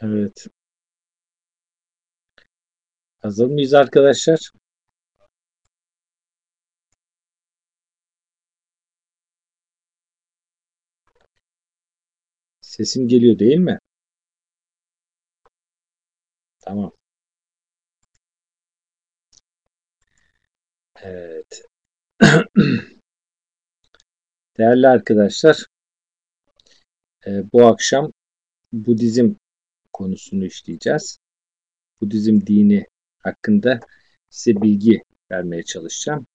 Evet. Hazır mıyız arkadaşlar? Sesim geliyor değil mi? Tamam. Evet. Değerli arkadaşlar, e, bu akşam Budizm konusunu işleyeceğiz. Budizm dini hakkında size bilgi vermeye çalışacağım.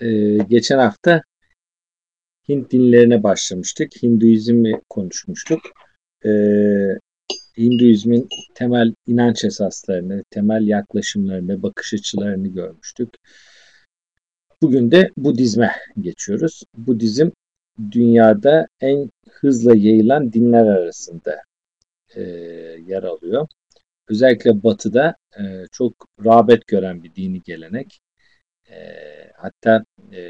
Ee, geçen hafta Hint dinlerine başlamıştık. Hinduizmi konuşmuştuk. Ee, Hinduizmin temel inanç esaslarını, temel yaklaşımlarını, bakış açılarını görmüştük. Bugün de Budizme geçiyoruz. Budizm dünyada en hızla yayılan dinler arasında e, yer alıyor. Özellikle Batı'da e, çok rağbet gören bir dini gelenek. E, hatta e,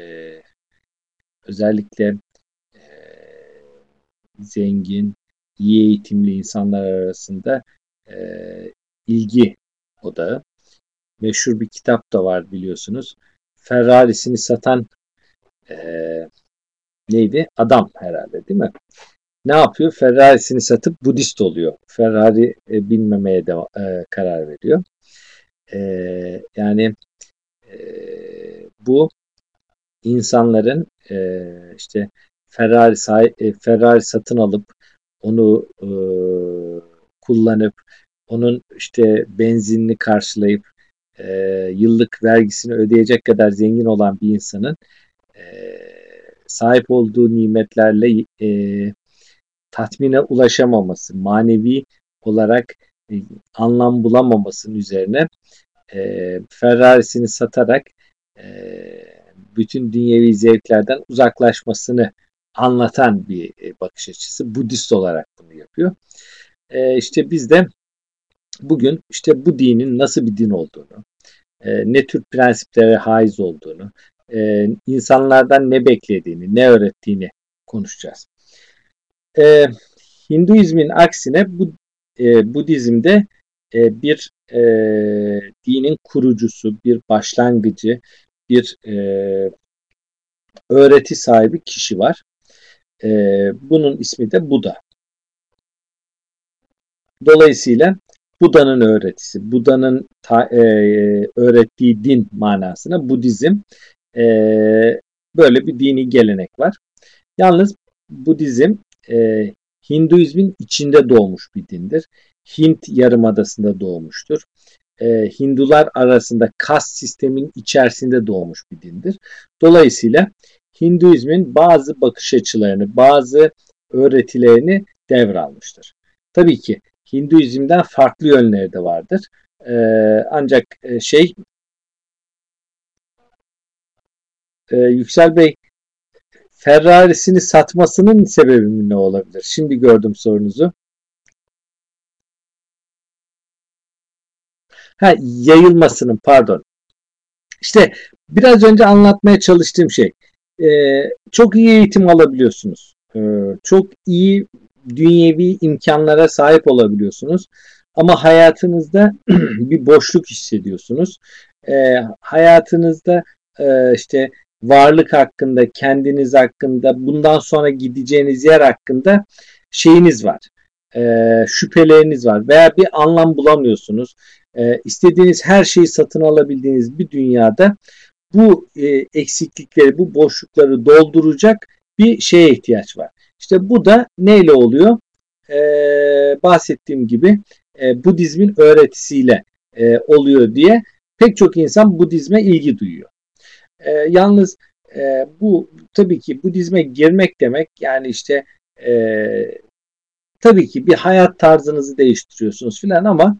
özellikle e, zengin, iyi eğitimli insanlar arasında e, ilgi odağı. Meşhur bir kitap da var biliyorsunuz. Ferrari'sini satan e, neydi? Adam herhalde değil mi? Ne yapıyor? Ferrari'sini satıp Budist oluyor. Ferrari e, binmemeye de e, karar veriyor. E, yani e, bu insanların e, işte Ferrari e, Ferrari satın alıp onu e, kullanıp onun işte benzinini karşılayıp e, yıllık vergisini ödeyecek kadar zengin olan bir insanın e, sahip olduğu nimetlerle e, tatmine ulaşamaması, manevi olarak e, anlam bulamamasının üzerine e, Ferrari'sini satarak e, bütün dünyevi zevklerden uzaklaşmasını anlatan bir e, bakış açısı. Budist olarak bunu yapıyor. E, işte biz de bugün işte bu dinin nasıl bir din olduğunu, e, ne tür prensiplere haiz olduğunu, e, insanlardan ne beklediğini, ne öğrettiğini konuşacağız. E, Hinduizmin aksine bu e, Budizm'de e, bir e, dinin kurucusu, bir başlangıcı, bir e, öğreti sahibi kişi var. E, bunun ismi de Buda. Dolayısıyla Buda'nın öğretisi, Buda'nın e, öğrettiği din manasına Budizm e, böyle bir dini gelenek var. Yalnız Budizm e, Hinduizmin içinde doğmuş bir dindir. Hint yarımadasında doğmuştur. E, Hindular arasında kas sistemin içerisinde doğmuş bir dindir. Dolayısıyla Hinduizmin bazı bakış açılarını, bazı öğretilerini devralmıştır. Tabii ki Hinduizmden farklı yönleri de vardır. E, ancak e, şey e, Yüksel Bey Ferrari'sini satmasının sebebi ne olabilir? Şimdi gördüm sorunuzu. Ha, yayılmasının pardon. İşte biraz önce anlatmaya çalıştığım şey. Ee, çok iyi eğitim alabiliyorsunuz. Ee, çok iyi dünyevi imkanlara sahip olabiliyorsunuz. Ama hayatınızda bir boşluk hissediyorsunuz. Ee, hayatınızda e, işte varlık hakkında, kendiniz hakkında, bundan sonra gideceğiniz yer hakkında şeyiniz var. E, şüpheleriniz var veya bir anlam bulamıyorsunuz. E, istediğiniz her şeyi satın alabildiğiniz bir dünyada bu e, eksiklikleri, bu boşlukları dolduracak bir şeye ihtiyaç var. İşte bu da neyle oluyor? E, bahsettiğim gibi e, Budizmin öğretisiyle e, oluyor diye pek çok insan Budizme ilgi duyuyor. E, yalnız e, bu tabii ki Budizme girmek demek yani işte e, tabii ki bir hayat tarzınızı değiştiriyorsunuz filan ama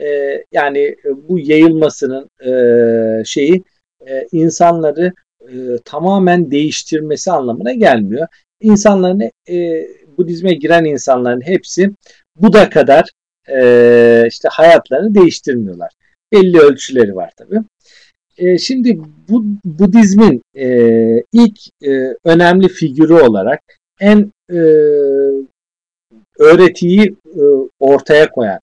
e, yani bu yayılmasının e, şeyi e, insanları e, tamamen değiştirmesi anlamına gelmiyor. İnsanların e, Budizme giren insanların hepsi bu da kadar e, işte hayatlarını değiştirmiyorlar. Belli ölçüleri var tabii. E, şimdi bu Budizmin e, ilk e, önemli figürü olarak en e, öğretiyi e, ortaya koyan,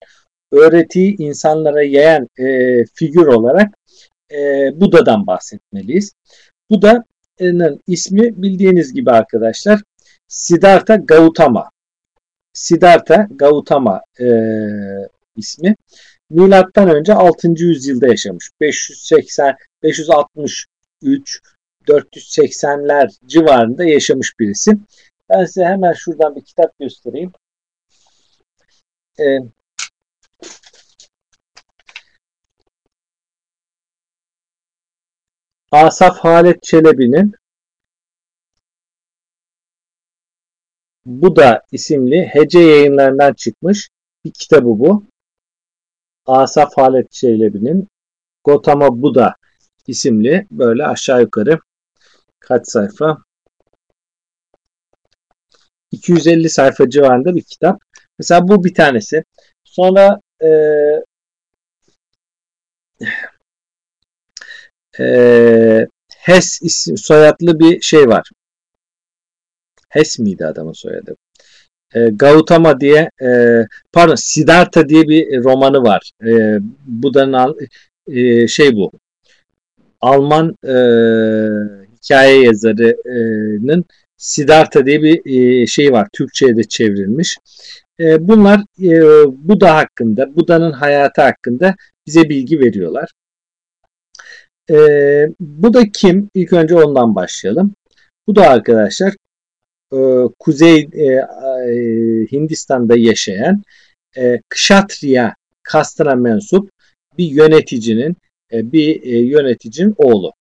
öğretiyi insanlara yayan e, figür olarak e, Buda'dan bahsetmeliyiz. Buda'nın ismi bildiğiniz gibi arkadaşlar Siddhartha Gautama. Siddhartha Gautama e, ismi. Milattan önce 6. yüzyılda yaşamış. 580 563 480'ler civarında yaşamış birisi. Ben size hemen şuradan bir kitap göstereyim. Ee, Asaf Halet Çelebi'nin Buda isimli hece yayınlarından çıkmış bir kitabı bu. Asaf Halet Çelebi'nin Gotama Buda isimli böyle aşağı yukarı kaç sayfa 250 sayfa civarında bir kitap. Mesela bu bir tanesi. Sonra e, e, Hes isim, soyadlı bir şey var. Hes miydi adamın soyadı? E, Gautama diye e, pardon Siddhartha diye bir romanı var. E, Buda'nın e, şey bu. Alman e, hikaye yazarının Siddhartha diye bir e, şey var. Türkçe'ye de çevrilmiş. E, bunlar e, Buda hakkında, Buda'nın hayatı hakkında bize bilgi veriyorlar. E, bu da kim? İlk önce ondan başlayalım. Bu da arkadaşlar e, Kuzey e, e, Hindistan'da yaşayan e, Kshatriya kastına mensup bir yöneticinin e, bir e, yöneticinin oğlu.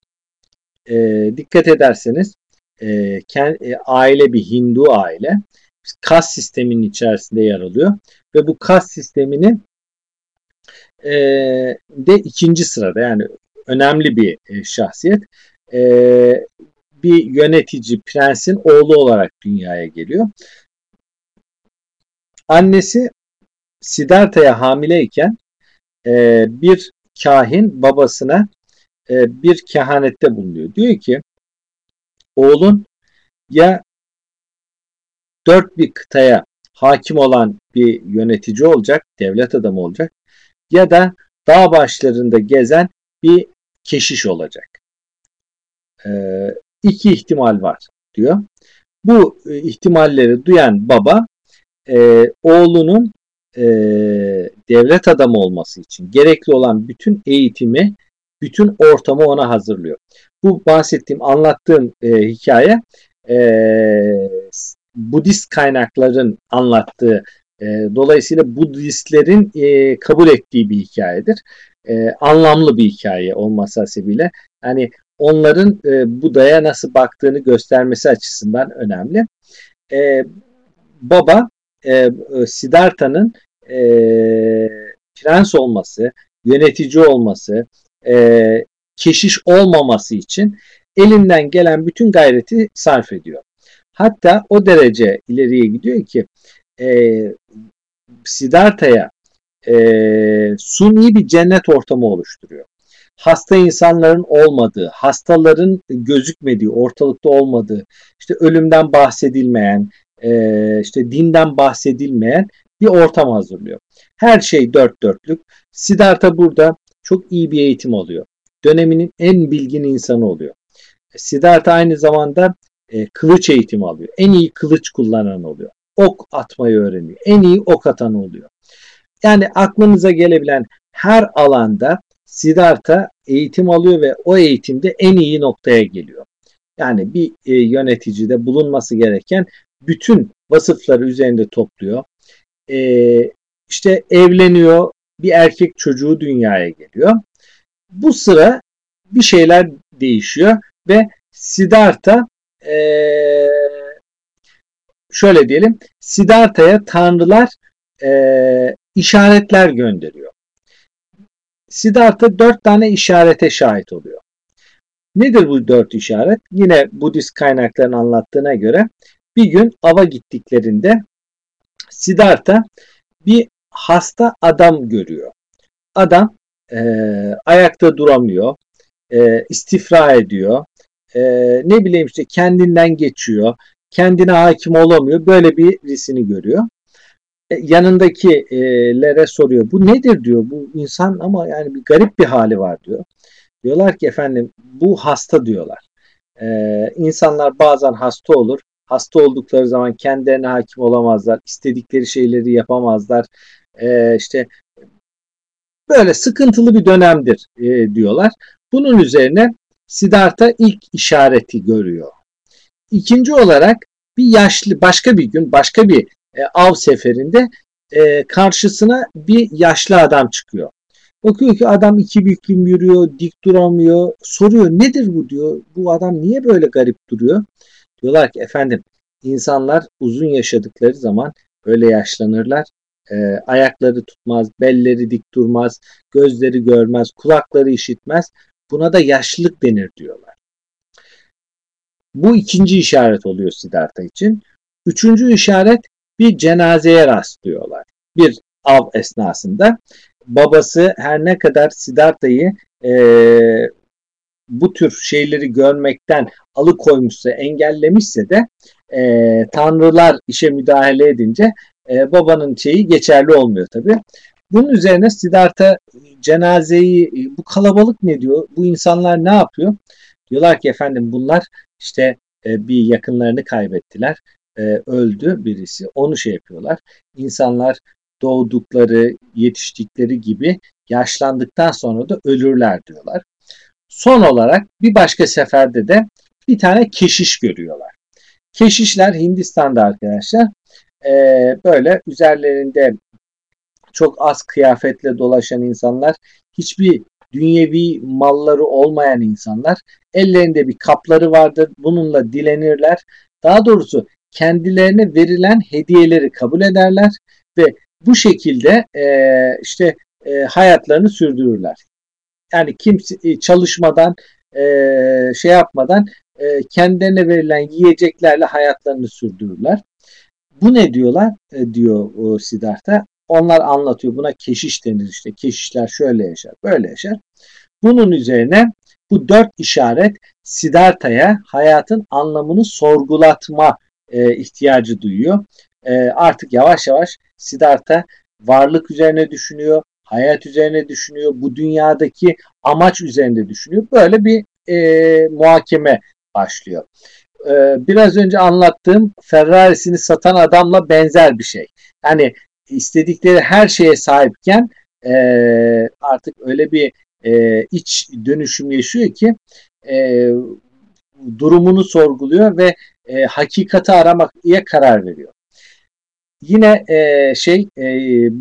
E, dikkat ederseniz e, kend, e, aile bir Hindu aile kas sisteminin içerisinde yer alıyor ve bu kas sistemini e, de ikinci sırada yani önemli bir e, şahsiyet. E, bir yönetici prensin oğlu olarak dünyaya geliyor. Annesi Siddhartha'ya hamileyken e, bir kahin babasına e, bir kehanette bulunuyor. Diyor ki oğlun ya dört bir kıtaya hakim olan bir yönetici olacak, devlet adamı olacak ya da dağ başlarında gezen bir keşiş olacak. Ee, iki ihtimal var diyor. Bu e, ihtimalleri duyan baba e, oğlunun e, devlet adamı olması için gerekli olan bütün eğitimi, bütün ortamı ona hazırlıyor. Bu bahsettiğim, anlattığım e, hikaye e, Budist kaynakların anlattığı, e, dolayısıyla Budistlerin e, kabul ettiği bir hikayedir. E, anlamlı bir hikaye olması hasebiyle. Yani onların e, Buda'ya nasıl baktığını göstermesi açısından önemli. E, baba e, Siddhartha'nın e, prens olması, yönetici olması, e, keşiş olmaması için elinden gelen bütün gayreti sarf ediyor. Hatta o derece ileriye gidiyor ki e, Siddhartha'ya e, suni bir cennet ortamı oluşturuyor. Hasta insanların olmadığı, hastaların gözükmediği, ortalıkta olmadığı, işte ölümden bahsedilmeyen, e, işte dinden bahsedilmeyen bir ortam hazırlıyor. Her şey dört dörtlük. Siddhartha burada çok iyi bir eğitim alıyor. Döneminin en bilgin insanı oluyor. Siddhartha aynı zamanda e, kılıç eğitimi alıyor. En iyi kılıç kullanan oluyor. Ok atmayı öğreniyor. En iyi ok atan oluyor. Yani aklınıza gelebilen her alanda Siddhartha eğitim alıyor ve o eğitimde en iyi noktaya geliyor. Yani bir e, yöneticide bulunması gereken bütün vasıfları üzerinde topluyor. E, işte evleniyor, bir erkek çocuğu dünyaya geliyor. Bu sıra bir şeyler değişiyor ve Siddhartha e, şöyle diyelim Siddhartha'ya tanrılar e, işaretler gönderiyor. Siddhartha dört tane işarete şahit oluyor. Nedir bu dört işaret? Yine Budist kaynakların anlattığına göre bir gün ava gittiklerinde Siddhartha bir hasta adam görüyor. Adam e, ayakta duramıyor, e, istifra ediyor, e, ne bileyim işte kendinden geçiyor, kendine hakim olamıyor. Böyle birisini görüyor. e, yanındakilere soruyor. Bu nedir diyor. Bu insan ama yani bir garip bir hali var diyor. Diyorlar ki efendim bu hasta diyorlar. Ee, insanlar bazen hasta olur. Hasta oldukları zaman kendilerine hakim olamazlar. istedikleri şeyleri yapamazlar. Ee, işte böyle sıkıntılı bir dönemdir e, diyorlar. Bunun üzerine Siddhartha ilk işareti görüyor. İkinci olarak bir yaşlı başka bir gün başka bir e, av seferinde e, karşısına bir yaşlı adam çıkıyor. Bakıyor ki adam iki büklüm yürüyor, dik duramıyor. Soruyor nedir bu diyor. Bu adam niye böyle garip duruyor? Diyorlar ki efendim insanlar uzun yaşadıkları zaman öyle yaşlanırlar. E, ayakları tutmaz, belleri dik durmaz, gözleri görmez, kulakları işitmez. Buna da yaşlılık denir diyorlar. Bu ikinci işaret oluyor Siddhartha için. Üçüncü işaret bir cenazeye rastlıyorlar. Bir av esnasında babası her ne kadar Siddhartha'yı e, bu tür şeyleri görmekten alıkoymuşsa, engellemişse de e, tanrılar işe müdahale edince e, babanın şeyi geçerli olmuyor tabi. Bunun üzerine Siddhartha cenazeyi, e, bu kalabalık ne diyor? Bu insanlar ne yapıyor? Diyorlar ki efendim bunlar işte e, bir yakınlarını kaybettiler. E, öldü birisi. Onu şey yapıyorlar. İnsanlar doğdukları, yetiştikleri gibi yaşlandıktan sonra da ölürler diyorlar. Son olarak bir başka seferde de bir tane keşiş görüyorlar. Keşişler Hindistan'da arkadaşlar e, böyle üzerlerinde çok az kıyafetle dolaşan insanlar, hiçbir dünyevi malları olmayan insanlar, ellerinde bir kapları vardır, bununla dilenirler. Daha doğrusu kendilerine verilen hediyeleri kabul ederler ve bu şekilde e, işte e, hayatlarını sürdürürler. Yani kimse e, çalışmadan e, şey yapmadan e, kendilerine verilen yiyeceklerle hayatlarını sürdürürler. Bu ne diyorlar e, diyor o Siddhartha. Onlar anlatıyor. Buna keşiş denir işte. Keşişler şöyle yaşar, böyle yaşar. Bunun üzerine bu dört işaret Siddhartha'ya hayatın anlamını sorgulatma e, ihtiyacı duyuyor. E, artık yavaş yavaş Siddhartha varlık üzerine düşünüyor, hayat üzerine düşünüyor, bu dünyadaki amaç üzerinde düşünüyor. Böyle bir e, muhakeme başlıyor. E, biraz önce anlattığım Ferrari'sini satan adamla benzer bir şey. Yani istedikleri her şeye sahipken e, artık öyle bir e, iç dönüşüm yaşıyor ki e, durumunu sorguluyor ve e, hakikati aramakya karar veriyor. Yine e, şey e,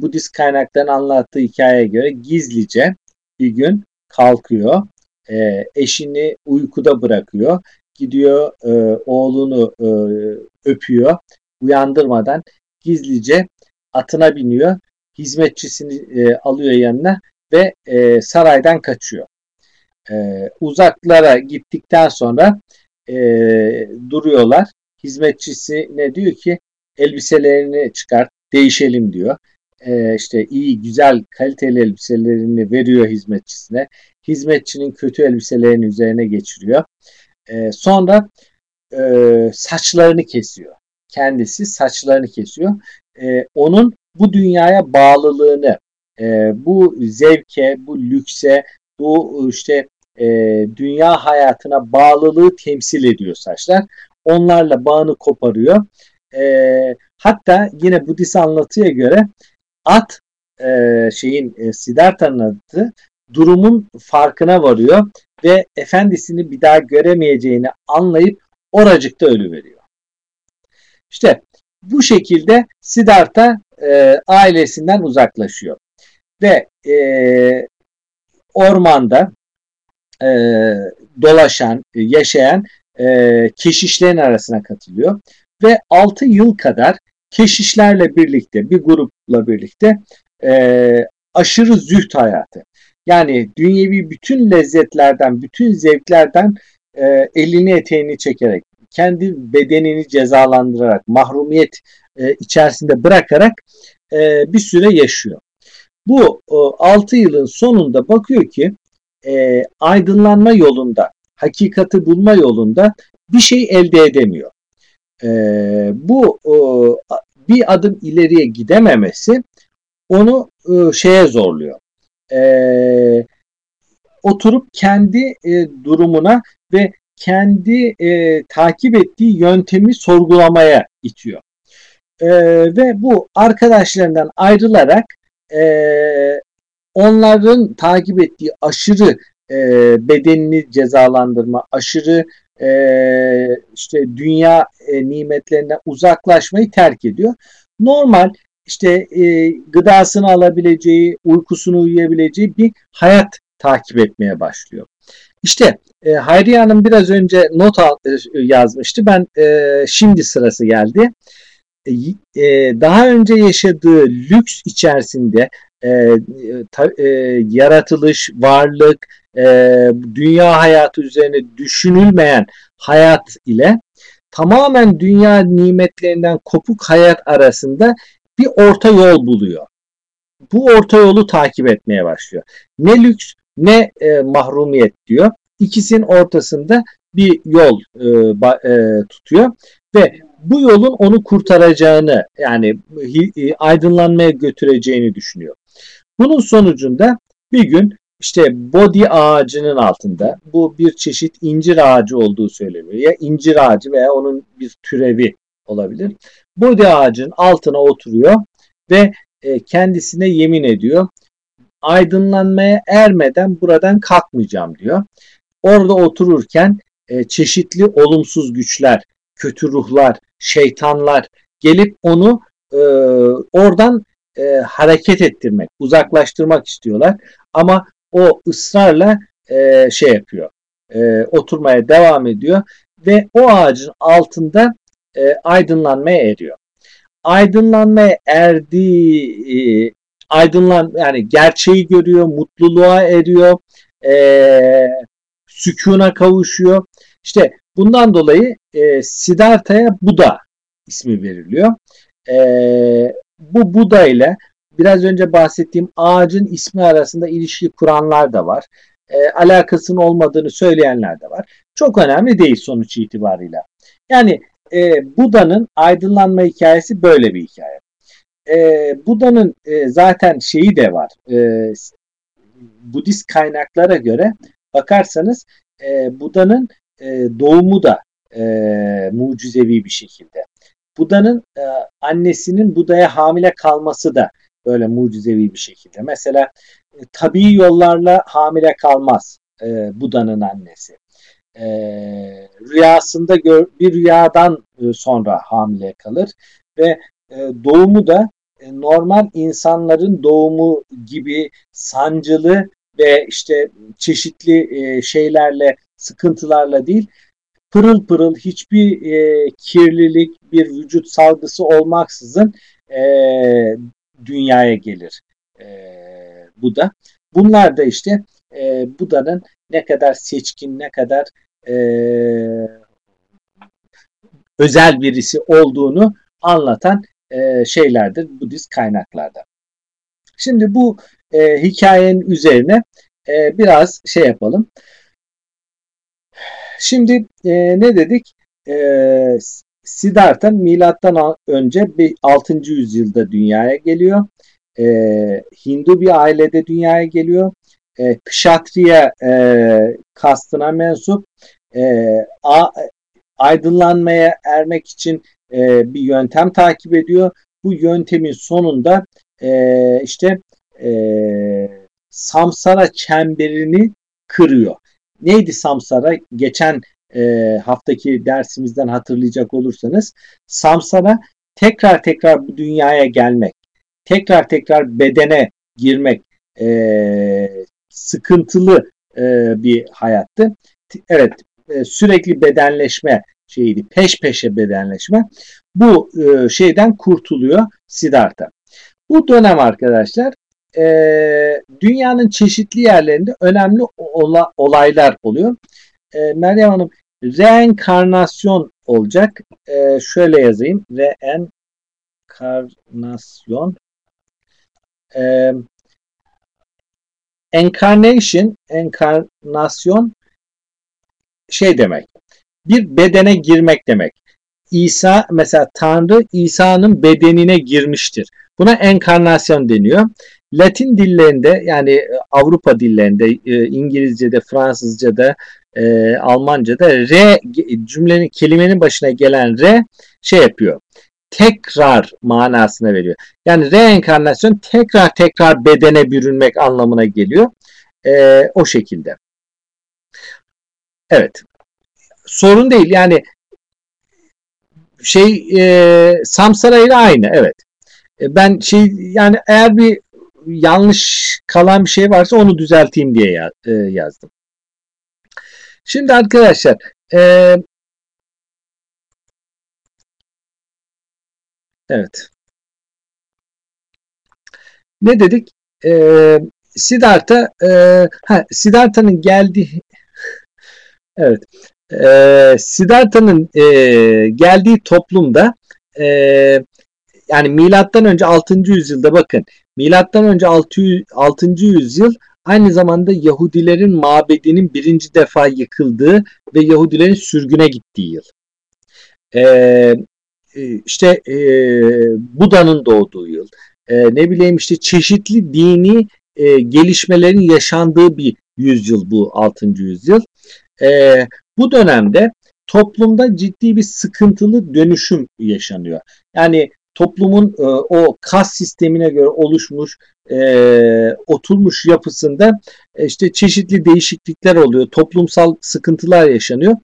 Budist kaynakların anlattığı hikayeye göre gizlice bir gün kalkıyor, e, eşini uykuda bırakıyor, gidiyor e, oğlunu e, öpüyor, uyandırmadan gizlice atına biniyor, hizmetçisini e, alıyor yanına ve e, saraydan kaçıyor. E, uzaklara gittikten sonra e, duruyorlar. Hizmetçisi ne diyor ki elbiselerini çıkart değişelim diyor. E, işte iyi güzel kaliteli elbiselerini veriyor hizmetçisine. Hizmetçinin kötü elbiselerini üzerine geçiriyor. E, sonra e, saçlarını kesiyor. Kendisi saçlarını kesiyor. E, onun bu dünyaya bağlılığını, e, bu zevke, bu lükse, bu işte e, dünya hayatına bağlılığı temsil ediyor saçlar. Onlarla bağını koparıyor. E, hatta yine Budist anlatıya göre at e, şeyin e, Siddhartha'nın adı durumun farkına varıyor ve efendisini bir daha göremeyeceğini anlayıp oracıkta ölü veriyor. İşte bu şekilde Siddhartha e, ailesinden uzaklaşıyor ve e, ormanda e, dolaşan, yaşayan e, keşişlerin arasına katılıyor ve 6 yıl kadar keşişlerle birlikte, bir grupla birlikte e, aşırı züht hayatı. Yani dünyevi bütün lezzetlerden, bütün zevklerden e, elini eteğini çekerek, kendi bedenini cezalandırarak, mahrumiyet e, içerisinde bırakarak e, bir süre yaşıyor. Bu e, 6 yılın sonunda bakıyor ki e, aydınlanma yolunda, hakikati bulma yolunda bir şey elde edemiyor. E, bu e, bir adım ileriye gidememesi onu e, şeye zorluyor. E, oturup kendi e, durumuna ve kendi e, takip ettiği yöntemi sorgulamaya itiyor. E, ve bu arkadaşlarından ayrılarak e, onların takip ettiği aşırı e, bedenini cezalandırma, aşırı e, işte dünya e, nimetlerinden uzaklaşmayı terk ediyor. Normal işte e, gıdasını alabileceği, uykusunu uyuyabileceği bir hayat takip etmeye başlıyor. İşte e, Hayriye Hanım biraz önce not al, e, yazmıştı. Ben e, şimdi sırası geldi. E, e, daha önce yaşadığı lüks içerisinde e, ta, e, yaratılış, varlık, e, dünya hayatı üzerine düşünülmeyen hayat ile tamamen dünya nimetlerinden kopuk hayat arasında bir orta yol buluyor. Bu orta yolu takip etmeye başlıyor. Ne lüks ne e, mahrumiyet diyor. İkisinin ortasında bir yol e, e, tutuyor ve bu yolun onu kurtaracağını yani e, aydınlanmaya götüreceğini düşünüyor. Bunun sonucunda bir gün işte body ağacının altında bu bir çeşit incir ağacı olduğu söyleniyor. Ya incir ağacı veya onun bir türevi olabilir. Body ağacın altına oturuyor ve e, kendisine yemin ediyor. Aydınlanmaya ermeden buradan kalkmayacağım diyor. Orada otururken e, çeşitli olumsuz güçler, kötü ruhlar, şeytanlar gelip onu e, oradan e, hareket ettirmek, uzaklaştırmak istiyorlar. Ama o ısrarla e, şey yapıyor, e, oturmaya devam ediyor ve o ağacın altında e, aydınlanmaya eriyor. Aydınlanmaya erdiği, e, aydınlan yani gerçeği görüyor, mutluluğa eriyor, e, sükuna kavuşuyor. İşte bundan dolayı e, Siddhartha'ya Buda ismi veriliyor. E, bu Buda ile biraz önce bahsettiğim ağacın ismi arasında ilişki kuranlar da var. E, alakasının olmadığını söyleyenler de var. Çok önemli değil sonuç itibarıyla. Yani e, Buda'nın aydınlanma hikayesi böyle bir hikaye. E, Buda'nın e, zaten şeyi de var. E, Budist kaynaklara göre bakarsanız e, Buda'nın e, doğumu da e, mucizevi bir şekilde. Buda'nın e, annesinin Buda'ya hamile kalması da böyle mucizevi bir şekilde. Mesela e, tabii yollarla hamile kalmaz e, Buda'nın annesi. E, rüyasında gör, bir rüyadan e, sonra hamile kalır ve e, doğumu da e, normal insanların doğumu gibi sancılı ve işte çeşitli e, şeylerle sıkıntılarla değil pırıl pırıl hiçbir e, kirlilik bir vücut salgısı olmaksızın e, dünyaya gelir e, bu da. Bunlar da işte e, Buda'nın ne kadar seçkin, ne kadar e, özel birisi olduğunu anlatan e, şeylerdir Budist kaynaklarda. Şimdi bu e, hikayenin üzerine e, biraz şey yapalım. Şimdi e, ne dedik? E, Siddhartha milattan önce 6. yüzyılda dünyaya geliyor. E, Hindu bir ailede dünyaya geliyor. E, Kshatriya e, kastına mensup. E, a, aydınlanmaya ermek için e, bir yöntem takip ediyor. Bu yöntemin sonunda e, işte e, samsara çemberini kırıyor. Neydi samsara? Geçen e, haftaki dersimizden hatırlayacak olursanız samsara tekrar tekrar bu dünyaya gelmek, tekrar tekrar bedene girmek e, sıkıntılı e, bir hayattı. Evet e, sürekli bedenleşme şeydi, peş peşe bedenleşme. Bu e, şeyden kurtuluyor Siddhartha. Bu dönem arkadaşlar e, dünyanın çeşitli yerlerinde önemli ola, olaylar oluyor. E, Meryem Hanım reenkarnasyon olacak. E, şöyle yazayım. Reenkarnasyon. E, encarnation, enkarnasyon şey demek. Bir bedene girmek demek. İsa mesela Tanrı İsa'nın bedenine girmiştir. Buna enkarnasyon deniyor. Latin dillerinde yani e, Avrupa dillerinde e, İngilizce'de, Fransızca'da, e, Almanca'da re cümlenin kelimenin başına gelen re şey yapıyor. Tekrar manasına veriyor. Yani reenkarnasyon tekrar tekrar bedene bürünmek anlamına geliyor. O şekilde. Evet. Sorun değil. Yani şey e, Samsara ile aynı. Evet. Ben şey yani eğer bir yanlış kalan bir şey varsa onu düzelteyim diye e, yazdım. Şimdi arkadaşlar e, evet ne dedik? E, Siddhartha e, ha, Siddhartha'nın geldiği evet e, Siddhartha'nın geldiği toplumda yani milattan önce 6. yüzyılda bakın milattan önce 6. 6. yüzyıl aynı zamanda Yahudilerin mabedinin birinci defa yıkıldığı ve Yahudilerin sürgüne gittiği yıl. Ee, işte e, Buda'nın doğduğu yıl. E, ne bileyim işte çeşitli dini e, gelişmelerin yaşandığı bir yüzyıl bu 6. yüzyıl. E, bu dönemde toplumda ciddi bir sıkıntılı dönüşüm yaşanıyor. Yani toplumun e, o kas sistemine göre oluşmuş, e, oturmuş yapısında e, işte çeşitli değişiklikler oluyor. Toplumsal sıkıntılar yaşanıyor.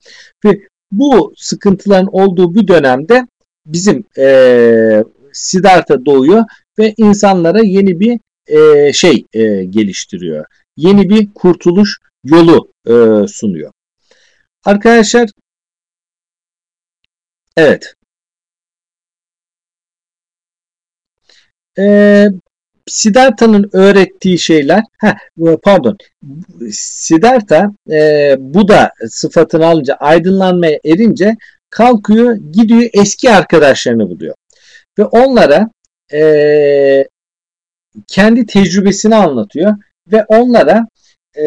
Ve bu sıkıntıların olduğu bir dönemde bizim e, Siddhartha doğuyor ve insanlara yeni bir e, şey e, geliştiriyor. Yeni bir kurtuluş yolu e, sunuyor. Arkadaşlar evet e, Siddhartha'nın öğrettiği şeyler, heh, pardon, Siddhartha e, Buda sıfatını alınca, aydınlanmaya erince kalkıyor, gidiyor eski arkadaşlarını buluyor. Ve onlara e, kendi tecrübesini anlatıyor ve onlara e,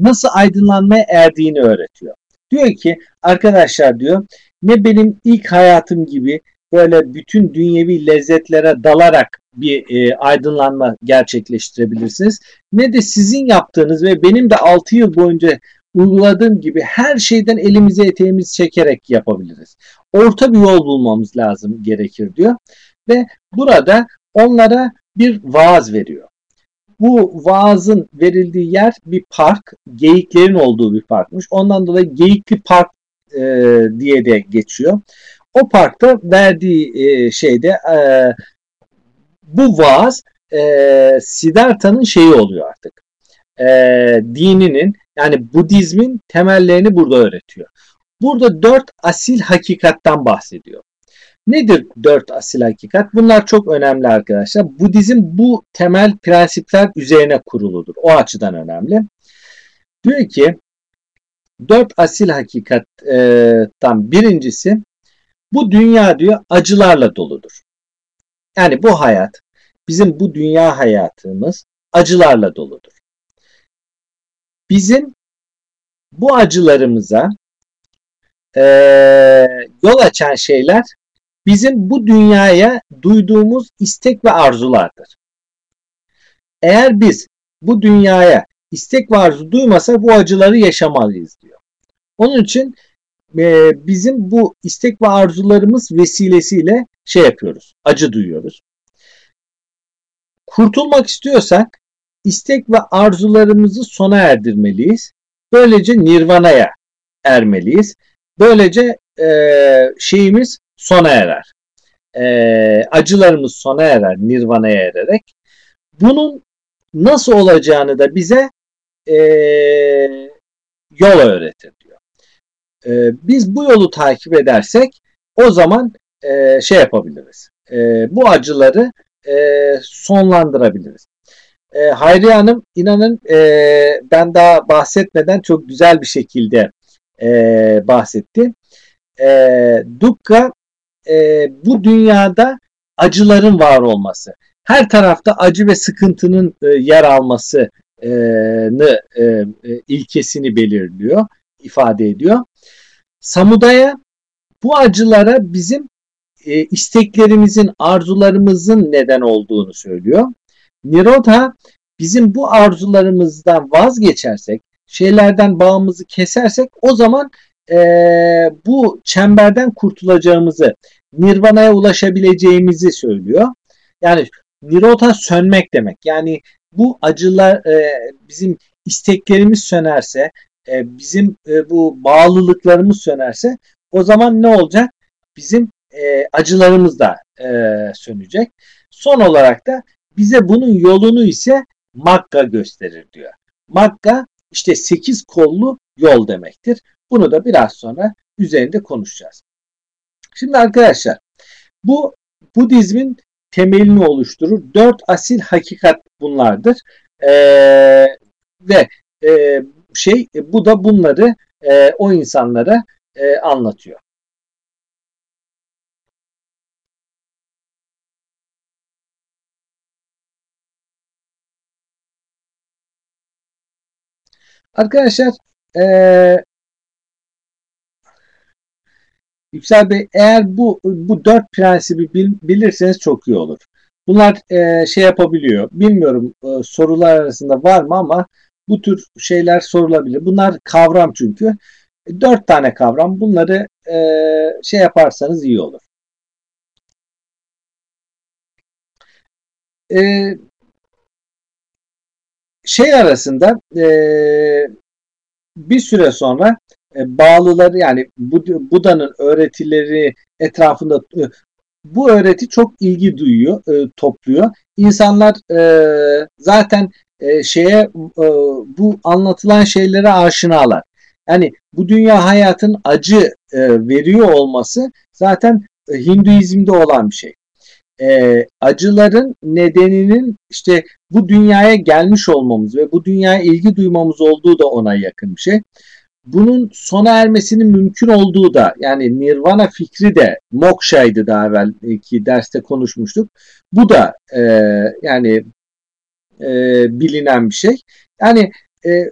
nasıl aydınlanmaya erdiğini öğretiyor. Diyor ki arkadaşlar diyor ne benim ilk hayatım gibi böyle bütün dünyevi lezzetlere dalarak bir e, aydınlanma gerçekleştirebilirsiniz. Ne de sizin yaptığınız ve benim de 6 yıl boyunca uyguladığım gibi her şeyden elimize eteğimizi çekerek yapabiliriz. Orta bir yol bulmamız lazım gerekir diyor. Ve burada onlara bir vaaz veriyor. Bu vaazın verildiği yer bir park, geyiklerin olduğu bir parkmış. Ondan dolayı Geyikli Park e, diye de geçiyor. O parkta verdiği e, şeyde e, bu vaaz e, Siddhartha'nın şeyi oluyor artık. E, dininin yani Budizmin temellerini burada öğretiyor. Burada dört asil hakikattan bahsediyor. Nedir dört asil hakikat? Bunlar çok önemli arkadaşlar. Budizm bu temel prensipler üzerine kuruludur. O açıdan önemli. Diyor ki dört asil hakikattan birincisi bu dünya diyor acılarla doludur. Yani bu hayat, bizim bu dünya hayatımız acılarla doludur. Bizim bu acılarımıza e, yol açan şeyler bizim bu dünyaya duyduğumuz istek ve arzulardır. Eğer biz bu dünyaya istek ve arzu duymasa bu acıları yaşamalıyız diyor. Onun için e, bizim bu istek ve arzularımız vesilesiyle şey yapıyoruz. Acı duyuyoruz. Kurtulmak istiyorsak istek ve arzularımızı sona erdirmeliyiz. Böylece nirvanaya ermeliyiz. Böylece e, şeyimiz sona erer. E, acılarımız sona erer nirvanaya ererek. Bunun nasıl olacağını da bize e, yol öğretir diyor. E, biz bu yolu takip edersek o zaman e, şey yapabiliriz. E, bu acıları e, sonlandırabiliriz. E, Hayriye Hanım inanın e, ben daha bahsetmeden çok güzel bir şekilde e, bahsetti. E, Dukka e, bu dünyada acıların var olması, her tarafta acı ve sıkıntının e, yer almasını e, e, ilkesini belirliyor, ifade ediyor. Samudaya bu acılara bizim e, isteklerimizin, arzularımızın neden olduğunu söylüyor. Nirodha bizim bu arzularımızdan vazgeçersek, şeylerden bağımızı kesersek o zaman e, bu çemberden kurtulacağımızı, nirvana'ya ulaşabileceğimizi söylüyor. Yani Nirodha sönmek demek. Yani bu acılar e, bizim isteklerimiz sönerse, e, bizim e, bu bağlılıklarımız sönerse o zaman ne olacak? Bizim e, acılarımız da e, sönecek. Son olarak da bize bunun yolunu ise Makka gösterir diyor. Makka işte sekiz kollu yol demektir. Bunu da biraz sonra üzerinde konuşacağız. Şimdi arkadaşlar bu Budizmin temelini oluşturur. Dört asil hakikat bunlardır. Ee, ve e, şey bu da bunları e, o insanlara e, anlatıyor. Arkadaşlar e, Yüksel Bey eğer bu bu dört prensibi bil, bilirseniz çok iyi olur. Bunlar e, şey yapabiliyor. Bilmiyorum e, sorular arasında var mı ama bu tür şeyler sorulabilir. Bunlar kavram çünkü. E, dört tane kavram. Bunları e, şey yaparsanız iyi olur. E, şey arasında e, bir süre sonra e, bağlıları yani Buda'nın öğretileri etrafında e, bu öğreti çok ilgi duyuyor, e, topluyor. İnsanlar e, zaten e, şeye e, bu anlatılan şeylere aşinalar. Yani bu dünya hayatın acı e, veriyor olması zaten Hinduizm'de olan bir şey. Acıların nedeninin işte bu dünyaya gelmiş olmamız ve bu dünyaya ilgi duymamız olduğu da ona yakın bir şey bunun sona ermesinin mümkün olduğu da yani nirvana fikri de mokshaydı daha evvelki derste konuşmuştuk. Bu da e, yani e, bilinen bir şey. Yani e,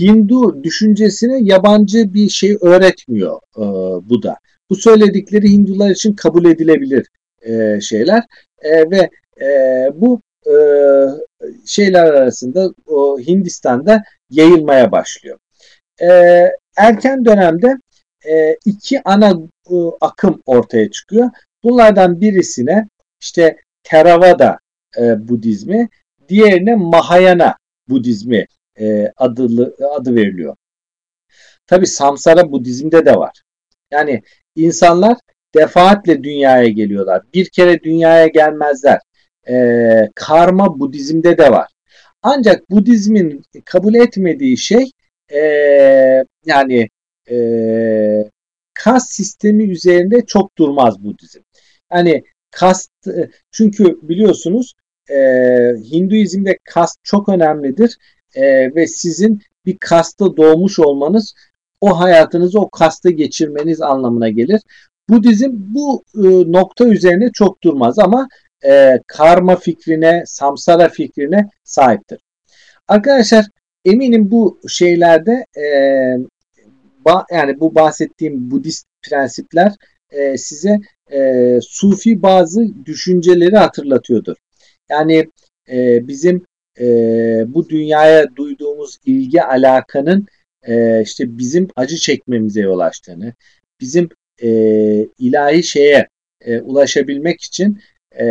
Hindu düşüncesine yabancı bir şey öğretmiyor e, bu da. Bu söyledikleri Hindular için kabul edilebilir e, şeyler e, ve e, bu e, şeyler arasında o Hindistan'da yayılmaya başlıyor e, erken dönemde e, iki ana e, akım ortaya çıkıyor. Bunlardan birisine işte Theravada e, Budizmi, diğerine Mahayana Budizmi e, adı, adı veriliyor. Tabi Samsara Budizm'de de var. Yani insanlar defaatle dünyaya geliyorlar. Bir kere dünyaya gelmezler. E, karma Budizm'de de var. Ancak Budizmin kabul etmediği şey e, yani e, kas sistemi üzerinde çok durmaz Budizm. Yani kast çünkü biliyorsunuz e, Hinduizm'de kast çok önemlidir e, ve sizin bir kasta doğmuş olmanız o hayatınızı o kasta geçirmeniz anlamına gelir. Budizm bu e, nokta üzerine çok durmaz ama e, karma fikrine, samsara fikrine sahiptir. Arkadaşlar eminim bu şeylerde e, ba, yani bu bahsettiğim Budist prensipler e, size e, Sufi bazı düşünceleri hatırlatıyordur. Yani e, bizim e, bu dünyaya duyduğumuz ilgi alakanın e, işte bizim acı çekmemize yol açtığını, bizim e, ilahi şeye e, ulaşabilmek için e,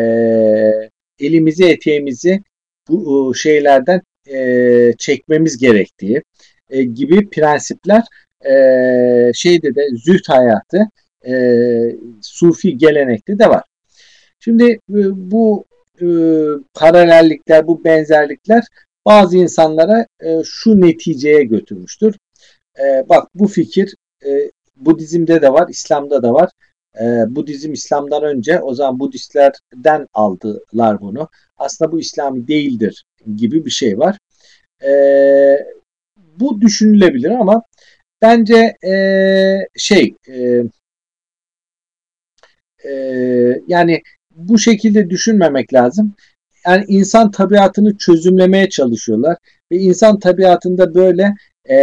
elimizi eteğimizi bu şeylerden e, çekmemiz gerektiği e, gibi prensipler e, şeyde de züht hayatı e, sufi gelenekte de var. Şimdi e, bu e, paralellikler, bu benzerlikler bazı insanlara e, şu neticeye götürmüştür. E, bak bu fikir e, Budizm'de de var, İslam'da da var. E, Budizm İslam'dan önce o zaman Budistlerden aldılar bunu. Aslında bu İslami değildir gibi bir şey var. E, bu düşünülebilir ama bence e, şey e, e, yani bu şekilde düşünmemek lazım. Yani insan tabiatını çözümlemeye çalışıyorlar ve insan tabiatında böyle e,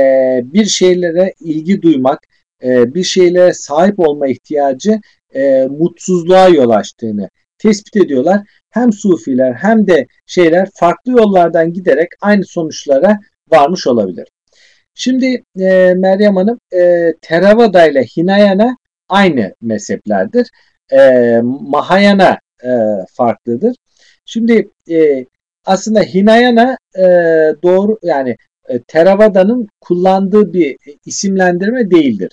bir şeylere ilgi duymak, e, bir şeylere sahip olma ihtiyacı e, mutsuzluğa yol açtığını tespit ediyorlar. Hem sufiler hem de şeyler farklı yollardan giderek aynı sonuçlara varmış olabilir. Şimdi e, Meryem Hanım e, Theravada ile Hinayana aynı mezheplerdir. E, Mahayana e, farklıdır. Şimdi e, aslında Hinayana e, doğru yani e, Theravada'nın kullandığı bir isimlendirme değildir.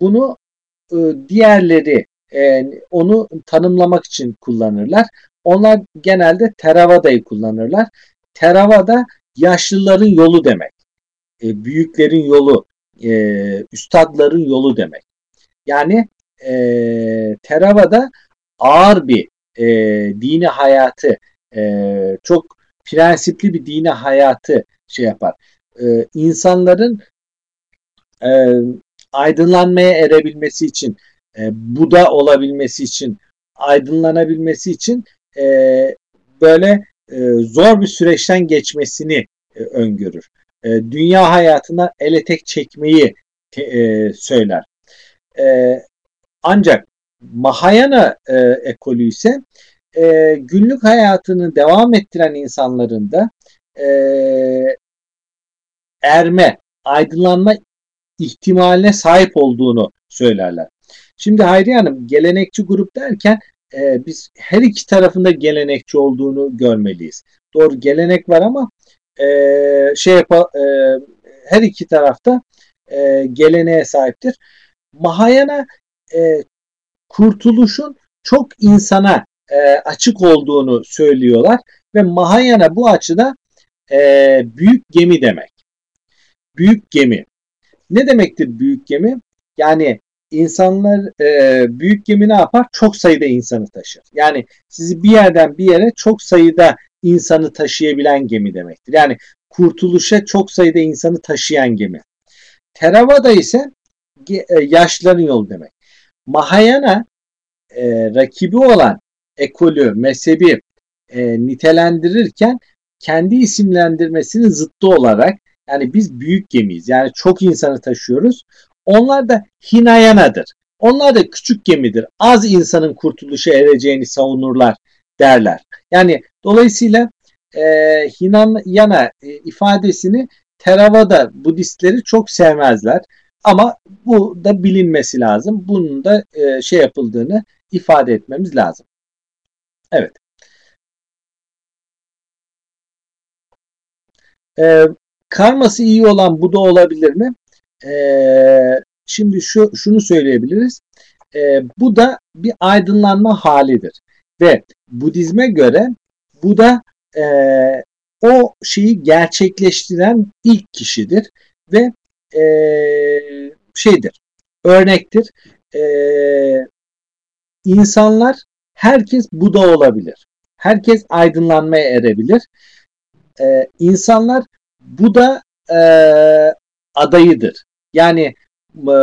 Bunu e, diğerleri e, onu tanımlamak için kullanırlar. Onlar genelde Theravada'yı kullanırlar. Theravada yaşlıların yolu demek. E, büyüklerin yolu, e, üstadların yolu demek. Yani e, Theravada ağır bir e, dini hayatı, e, çok prensipli bir dini hayatı şey yapar. E, insanların e, aydınlanmaya erebilmesi için, e, Buda olabilmesi için, aydınlanabilmesi için e, böyle e, zor bir süreçten geçmesini e, öngörür. E, dünya hayatına ele tek çekmeyi te, e, söyler. E, ancak Mahayana e, ekolü ise e, günlük hayatını devam ettiren insanların da e, erme, aydınlanma ihtimaline sahip olduğunu söylerler. Şimdi Hayriye Hanım gelenekçi grup derken e, biz her iki tarafında gelenekçi olduğunu görmeliyiz. Doğru gelenek var ama e, şey yap, e, her iki tarafta e, geleneğe sahiptir. Mahayana e, kurtuluşun çok insana e, açık olduğunu söylüyorlar ve Mahayana bu açıda e, büyük gemi demek. Büyük gemi. Ne demektir büyük gemi? Yani insanlar e, büyük gemi ne yapar? Çok sayıda insanı taşır. Yani sizi bir yerden bir yere çok sayıda insanı taşıyabilen gemi demektir. Yani kurtuluşa çok sayıda insanı taşıyan gemi. Theravada ise e, yaşlıların yolu demek. Mahayana e, rakibi olan ekolü, mezhebi e, nitelendirirken kendi isimlendirmesinin zıttı olarak yani biz büyük gemiyiz. Yani çok insanı taşıyoruz. Onlar da Hinayana'dır. Onlar da küçük gemidir. Az insanın kurtuluşa ereceğini savunurlar derler. Yani dolayısıyla e, Hinayana e, ifadesini Theravada Budistleri çok sevmezler. Ama bu da bilinmesi lazım. Bunun da e, şey yapıldığını ifade etmemiz lazım. Evet. E, karması iyi olan bu da olabilir mi? E, şimdi şu şunu söyleyebiliriz. E, bu da bir aydınlanma halidir. Ve Budizme göre bu da e, o şeyi gerçekleştiren ilk kişidir ve e, şeydir, örnektir. E, insanlar, herkes Buda olabilir. Herkes aydınlanmaya erebilir. E, insanlar Buda e, adayıdır. Yani e,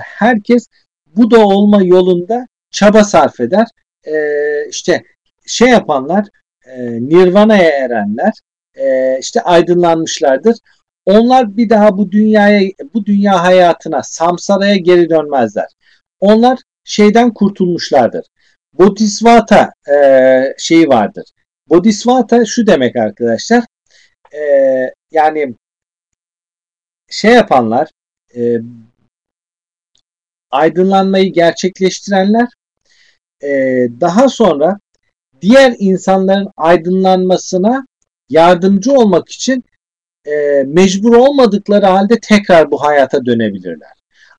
herkes Buda olma yolunda çaba sarf eder. E, işte şey yapanlar, e, Nirvana'ya erenler, e, işte aydınlanmışlardır. Onlar bir daha bu dünyaya, bu dünya hayatına, samsaraya geri dönmezler. Onlar şeyden kurtulmuşlardır. Bodhisvata e, şeyi vardır. Bodhisvata şu demek arkadaşlar. E, yani şey yapanlar, e, aydınlanmayı gerçekleştirenler, e, daha sonra diğer insanların aydınlanmasına yardımcı olmak için e, mecbur olmadıkları halde tekrar bu hayata dönebilirler.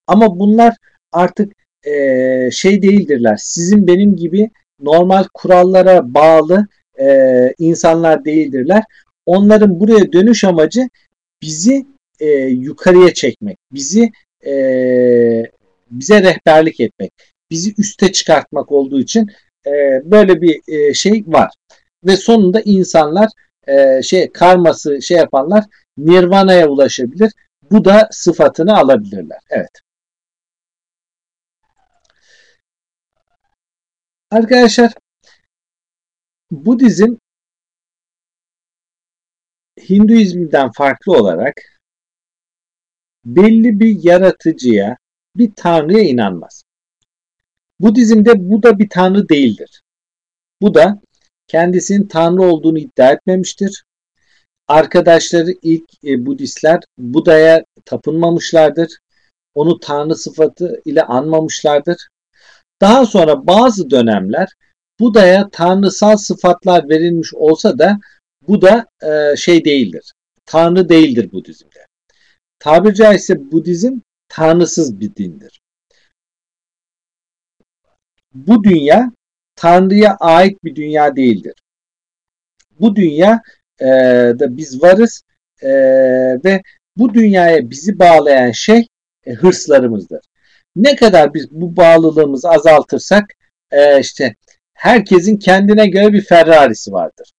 Ama bunlar artık e, şey değildirler. Sizin benim gibi normal kurallara bağlı e, insanlar değildirler. Onların buraya dönüş amacı bizi e, yukarıya çekmek, bizi e, bize rehberlik etmek, bizi üste çıkartmak olduğu için e, böyle bir e, şey var. Ve sonunda insanlar e, şey karması şey yapanlar nirvana'ya ulaşabilir. Bu da sıfatını alabilirler. Evet. Arkadaşlar Budizm Hinduizmden farklı olarak belli bir yaratıcıya bir tanrıya inanmaz. Budizm'de bu da bir tanrı değildir. Bu da kendisinin tanrı olduğunu iddia etmemiştir. Arkadaşları ilk e, Budistler Buda'ya tapınmamışlardır. Onu tanrı sıfatı ile anmamışlardır. Daha sonra bazı dönemler Buda'ya tanrısal sıfatlar verilmiş olsa da bu da e, şey değildir. Tanrı değildir Budizm'de. Tabiri caizse Budizm tanrısız bir dindir. Bu dünya Tanrı'ya ait bir dünya değildir. Bu dünya e, da biz varız e, ve bu dünyaya bizi bağlayan şey e, hırslarımızdır. Ne kadar biz bu bağlılığımızı azaltırsak e, işte herkesin kendine göre bir Ferrari'si vardır.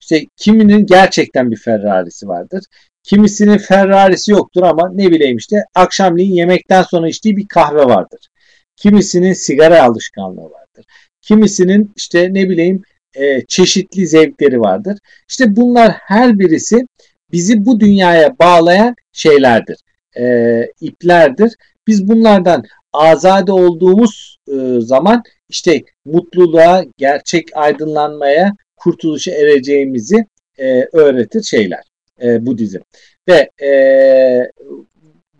İşte kiminin gerçekten bir Ferrari'si vardır. Kimisinin Ferrari'si yoktur ama ne bileyim işte akşamleyin yemekten sonra içtiği bir kahve vardır. Kimisinin sigara alışkanlığı vardır. Kimisinin işte ne bileyim e, çeşitli zevkleri vardır. İşte bunlar her birisi bizi bu dünyaya bağlayan şeylerdir, e, iplerdir. Biz bunlardan azade olduğumuz e, zaman işte mutluluğa, gerçek aydınlanmaya, kurtuluşa ereceğimizi e, öğretir şeyler, e, Budizm. Ve e,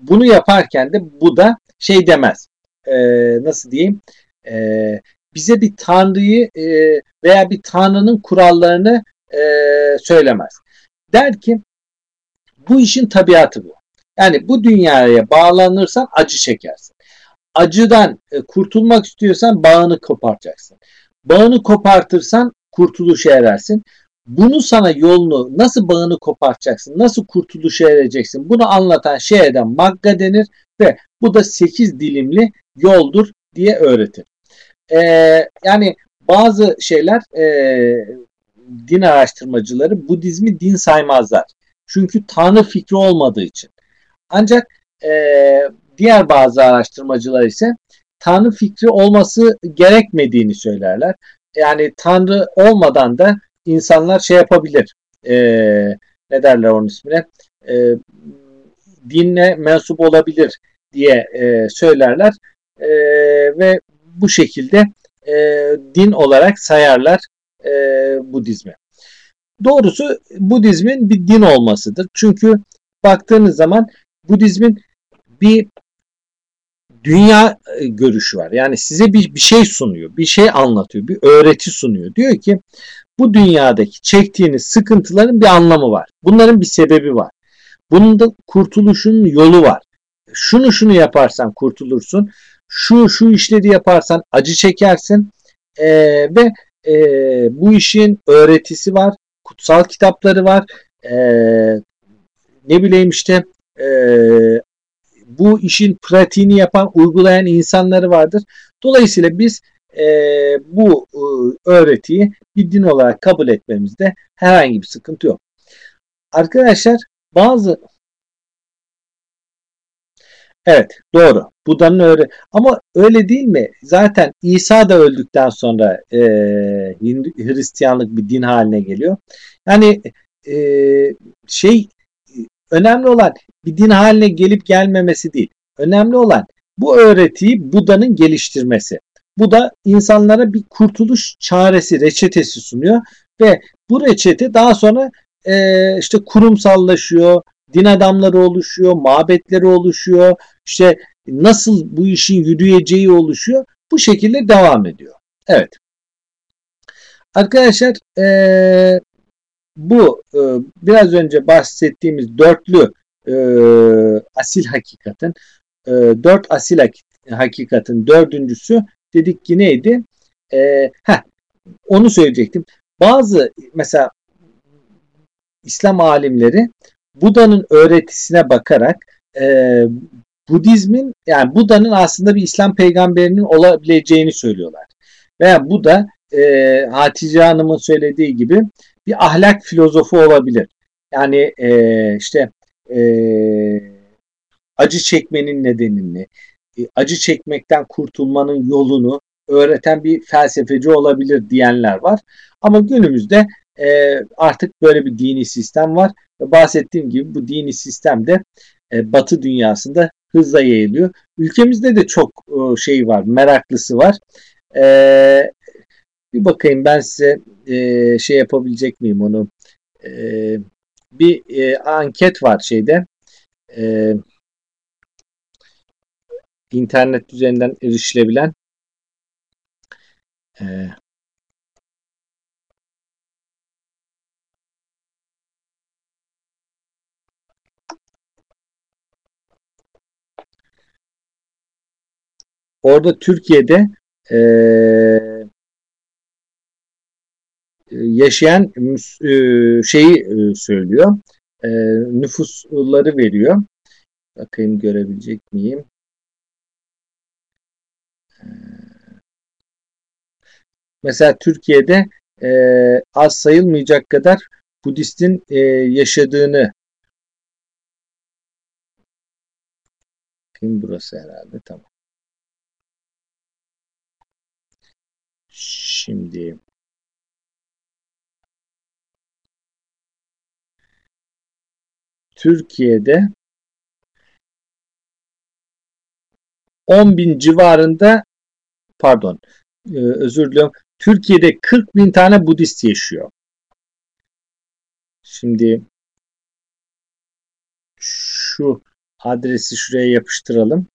bunu yaparken de bu da şey demez, e, nasıl diyeyim, e, bize bir tanrıyı e, veya bir tanrının kurallarını e, söylemez. Der ki bu işin tabiatı bu. Yani bu dünyaya bağlanırsan acı çekersin. Acıdan e, kurtulmak istiyorsan bağını kopartacaksın. Bağını kopartırsan kurtuluşa erersin. Bunu sana yolunu nasıl bağını kopartacaksın, nasıl kurtuluşa ereceksin bunu anlatan şeye de magga denir ve bu da 8 dilimli yoldur diye öğretir. Ee, yani bazı şeyler e, din araştırmacıları Budizmi din saymazlar. Çünkü tanrı fikri olmadığı için. Ancak e, diğer bazı araştırmacılar ise tanrı fikri olması gerekmediğini söylerler. Yani tanrı olmadan da insanlar şey yapabilir. E, ne derler onun ismine? E, dinle mensup olabilir diye e, söylerler. E, ve bu şekilde e, din olarak sayarlar e, Budizmi. Doğrusu Budizmin bir din olmasıdır. Çünkü baktığınız zaman Budizmin bir dünya e, görüşü var. Yani size bir, bir şey sunuyor, bir şey anlatıyor, bir öğreti sunuyor. Diyor ki bu dünyadaki çektiğiniz sıkıntıların bir anlamı var. Bunların bir sebebi var. Bunun da kurtuluşun yolu var. Şunu şunu yaparsan kurtulursun şu şu işleri yaparsan acı çekersin e, ve e, bu işin öğretisi var, kutsal kitapları var, e, ne bileyim işte e, bu işin pratiğini yapan, uygulayan insanları vardır. Dolayısıyla biz e, bu e, öğretiyi bir din olarak kabul etmemizde herhangi bir sıkıntı yok. Arkadaşlar bazı Evet doğru. Buda'nın öyle ama öyle değil mi? Zaten İsa da öldükten sonra e, Hristiyanlık bir din haline geliyor. Yani e, şey önemli olan bir din haline gelip gelmemesi değil. Önemli olan bu öğretiyi Buda'nın geliştirmesi. Bu da insanlara bir kurtuluş çaresi, reçetesi sunuyor ve bu reçete daha sonra e, işte kurumsallaşıyor, din adamları oluşuyor, mabetleri oluşuyor, işte nasıl bu işin yürüyeceği oluşuyor. Bu şekilde devam ediyor. Evet. Arkadaşlar ee, bu e, biraz önce bahsettiğimiz dörtlü e, asil hakikatin e, dört asil hakikatin dördüncüsü dedik ki neydi? E, heh, onu söyleyecektim. Bazı mesela İslam alimleri Buda'nın öğretisine bakarak e, Budizmin yani Buda'nın aslında bir İslam peygamberinin olabileceğini söylüyorlar. Veya Buda e, Hatice Hanım'ın söylediği gibi bir ahlak filozofu olabilir. Yani e, işte e, acı çekmenin nedenini, e, acı çekmekten kurtulmanın yolunu öğreten bir felsefeci olabilir diyenler var. Ama günümüzde e, artık böyle bir dini sistem var. Ve bahsettiğim gibi bu dini sistem de e, Batı dünyasında hızla yayılıyor. Ülkemizde de çok e, şey var, meraklısı var. E, bir bakayım ben size e, şey yapabilecek miyim onu. E, bir e, anket var şeyde. E, internet üzerinden erişilebilen. E, Orada Türkiye'de e, yaşayan e, şeyi e, söylüyor. E, nüfusları veriyor. Bakayım görebilecek miyim? E, mesela Türkiye'de e, az sayılmayacak kadar Budist'in e, yaşadığını Bakayım burası herhalde tamam. Şimdi Türkiye'de 10 bin civarında pardon e, özür diliyorum Türkiye'de 40 bin tane Budist yaşıyor. Şimdi şu adresi şuraya yapıştıralım.